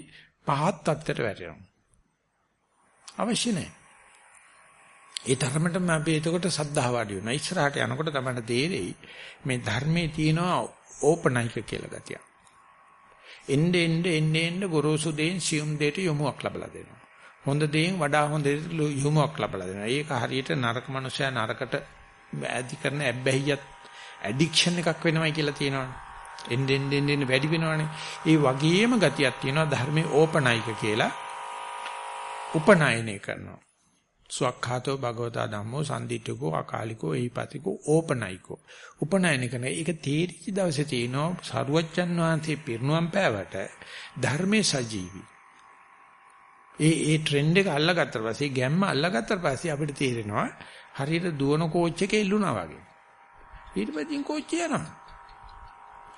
පහත් තත්ත්වයට වැටෙනවා. අවශ්‍ය නැහැ. ඒ තරමටම අපි එතකොට සද්ධාව වැඩි වෙනවා. ඉස්සරහට යනකොට තමයි තේරෙයි මේ ධර්මයේ තියෙන ඕපනයික කියලා ගතිය. එnde ende ende ende ගොරෝසු දෙයින් සියුම් දෙයට යොමුක් ලැබලා දෙනවා. හොඳ දෙයින් වඩා හොඳ යොමුක් ලැබලා දෙනවා. ඒක හරියට නරක මනුස්සයා නරකට ඇදි කරන ඇබ්බැහියත් ඇඩික්ෂන් එකක් වෙනවයි කියලා තියෙනවනේ. එnde ende ende වැඩි වෙනවනේ. ඒ වගේම ගතියක් තියෙනවා ධර්මයේ ඕපනයික කියලා. උපනයනය කරනවා. සුවක්ඛාතෝ භගවතා ධම්මෝ සම්දිට්ඨකෝ අකාලිකෝ එහිපතිකෝ ඕපනයිකෝ. උපනයන කරන එක. තේරිච්ච දවසේ තියෙනවා සරුවච්චන් වහන්සේ පිරිනුවම් පෑවට ධර්මයේ සජීවි. ඒ ඒ ට්‍රෙන්ඩ් එක අල්ලගත්තට පස්සේ ගැම්ම අල්ලගත්තට පස්සේ අපිට තේරෙනවා හරියට දුවන කෝච් එකේ ඉල්ලුණා වගේ. ඊට පස්සේ කෝච්චිය යනවා.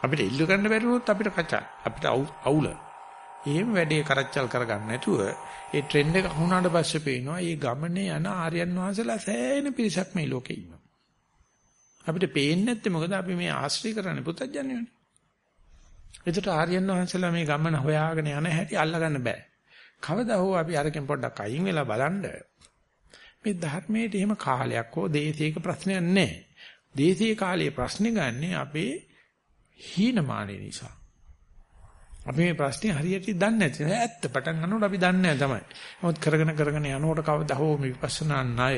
අපිට ඉල්ල ගන්න බැරි වුණොත් අපිට කචා අපිට අවුල. එහෙම වැඩේ කරච්චල් කරගන්න නැතුව ඒ ට්‍රෙන්ඩ් එක වුණාට පස්සේ පේනවා මේ ගමනේ යන ආර්යයන් වහන්සේලා සෑහෙන පිරිසක් මේ ලෝකේ ඉන්නවා. අපිට පේන්නේ නැත්තේ මොකද අපි මේ ආශ්‍රය කරන්නේ පුතඥයෝනේ. එතකොට ආර්යයන් වහන්සේලා මේ ගමන හොයාගෙන යන හැටි අල්ලගන්න බෑ. කවදා හෝ අපි අරකින් පොඩ්ඩක් අයින් වෙලා බලන්න මේ ධර්මයේ එහෙම කාලයක් හෝ දේශයක ප්‍රශ්නයක් නැහැ. දේශීය කාලයේ ප්‍රශ්නේ ගන්නේ අපේ හීනමානය නිසා. අපි මේ ප්‍රශ්නේ හරියට දන්නේ නැති. ඇත්ත පටන් ගන්නකොට අපි දන්නේ නැහැ තමයි. නමුත් කරගෙන කරගෙන යනකොට කවදා හෝ මේ විපස්සනා ණය.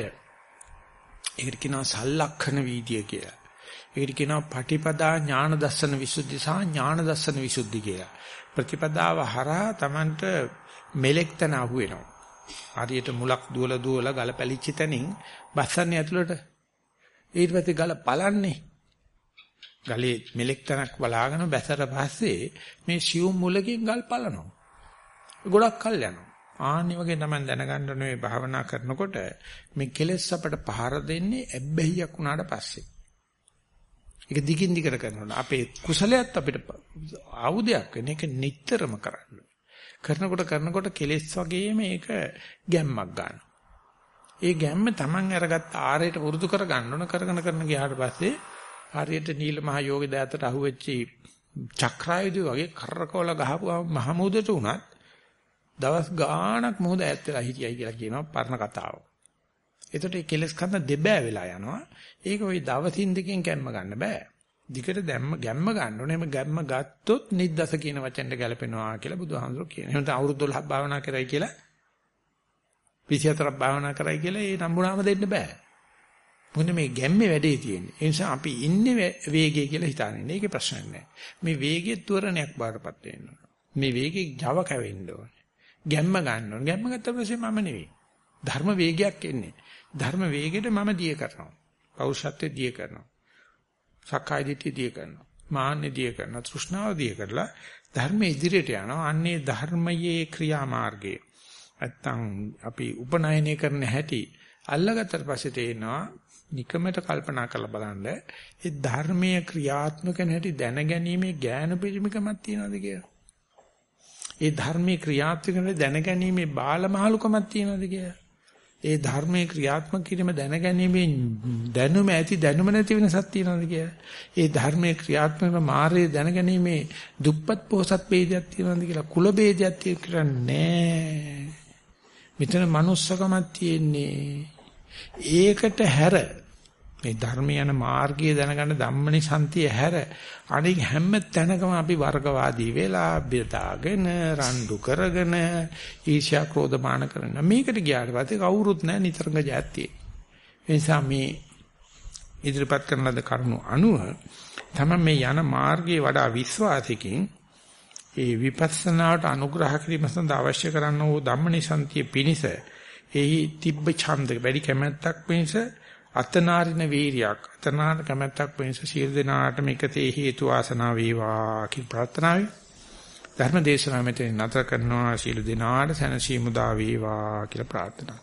ඒකට කියනවා සල්ලක්ෂණ වීදිය කියලා. ඒකට කියනවා පටිපදා ඥාන දර්ශන විසුද්ධි සහ ඥාන දර්ශන විසුද්ධි කියලා. ප්‍රතිපදාව හරහා Tamanට මෙලෙක් තන අහු වෙනවා. හරියට මුලක් දුවල දුවල ගල පැලිච්ච තැනින් බස්සන්නේ ඇතුළට. ඊට පස්සේ ගල පලන්නේ ගලේ මෙලෙක් තනක් බලාගෙන බැසට පස්සේ මේ සියුම් මුලකින් ගල් පලනවා. ගොඩක් කල් යනවා. ආන්නේ වගේ තමයි දැනගන්න ඕනේ භාවනා කරනකොට මේ කෙලෙස් අපට පහර දෙන්නේ ඇබ්බැහියක් වුණාට පස්සේ. ඒක දිගින් දිගට කරනවා. අපේ කුසලයක් අපිට ආයුධයක් වෙන එක නිටතරම කරන්න. කරනකොට කරනකොට කෙලෙස් වගේ මේක ගැම්මක් ගන්නවා. ඒ ගැම්ම Taman අරගත්ත ආරයට වරුදු කර ගන්න ඕන කරගෙන කරන ගියාට පස්සේ හරියට නිල මහ යෝග දයතට අහුවෙච්චි චක්‍රායුධය වගේ කරකවල ගහපුවා මහමුදට උනත් දවස් ගාණක් මොහොත ඈත් වෙලා හිටියයි කියලා කියනවා පරණ කතාව. එතකොට මේ කෙලස් කන්න දෙබෑ වෙලා යනවා. ඒක ওই දවසින් දෙකෙන් කැම්ම ගන්න බෑ. දිගට දැම්ම ගැම්ම ගන්න ඕනේ. එහම ගැම්ම ගත්තොත් නිද්දස කියන වචෙන්ට ගැලපෙනවා කියලා බුදුහාමුදුරුවෝ කියනවා. එහෙනම් අවුරුදු 12ක් භාවනා කරයි කියලා 24ක් භාවනා කරයි කියලා ඒ නම්බුනාම දෙන්න බෑ. මොකද මේ ගැම්මේ වැඩේ තියෙන්නේ. ඒ නිසා අපි ඉන්නේ වේගය කියලා හිතාගෙන ඉන්නේ. ඒකේ ප්‍රශ්නයක් නැහැ. මේ වේගයේ ත්වරණයක් බාටපත් වෙන්න ඕන. මේ වේගේ Java කැවෙන්න ඕනේ. ගැම්ම ගන්න ඕනේ. ගැම්ම ගත්ත පස්සේ මම නෙවෙයි. ධර්ම වේගයක් එන්නේ. ධර්ම වේගෙට මම දිය කරනවා. පෞරුෂත්වයේ දිය කරනවා. සක්කාය දිට්ඨිය දිය කරනවා. මාන්නේ දිය කරනවා. තෘෂ්ණාව දිය කරලා ධර්ම ඉදිරියට යනවා. අන්නේ ධර්මයේ ක්‍රියාමාර්ගය. නැත්තම් අපි උපනයනය කරන හැටි අල්ලගත්තට පස්සේ තේනවා නිකමට කල්පනා කරලා බලන්න ඒ ධර්මයේ ක්‍රියාත්මක නැති දැනගැනීමේ ඥාන පිරිමිකමක් තියනවාද කියලා. ඒ ධර්මයේ ක්‍රියාත්මක නැති දැනගැනීමේ බාලමහලුකමක් තියනවාද කියලා. ඒ ධර්මයේ ක්‍රියාත්මක කිරීම දැනගැනීමේ දැනුම ඇති දැනුම නැති වෙනසක් තියනවාද කියලා. ඒ ධර්මයේ ක්‍රියාත්මක මාර්ගය දැනගැනීමේ දුප්පත් පොහසත් ભેදයක් තියනවාද කියලා කුල ભેදයක් තියෙන්නේ මෙතන manussකමක් තියෙන්නේ. ඒකට හැර මේ ධර්ම යන මාර්ගය දැනගන්න ධම්මනිසන්තිය හැර අනික හැම තැනකම අපි වර්ගවාදී වෙලා බෙදාගෙන රණ්ඩු කරගෙන ඊර්ෂ්‍යා ක්‍රෝධ මාන කරන මේකට ගියාට පස්සේ කවුරුත් නැහැ නිතරම ජාතියි. ඒ නිසා මේ ඉදිරිපත් කරන ලද කරුණු අනුව තමයි මේ යන මාර්ගයේ වඩා විශ්වාසිකින් ඒ විපස්සනාවට අනුග්‍රහ කිරීම සඳහා අවශ්‍ය කරන වූ ධම්මනිසන්තිය පිනිස එහි තිබ්බ ඡන්ද වැඩි කැමැත්තක් පිනිස අතනාරින වීරියක්. අතනාර කැමැත්තක් වෙනස සියලු දෙනාට මේකතේ හේතු වාසනා වේවා කියන ප්‍රාර්ථනාවයි. ධර්ම දේශනාව මෙතන නතර කරනවා. සියලු දෙනාට සැනසීම උදා වේවා කියලා ප්‍රාර්ථනා.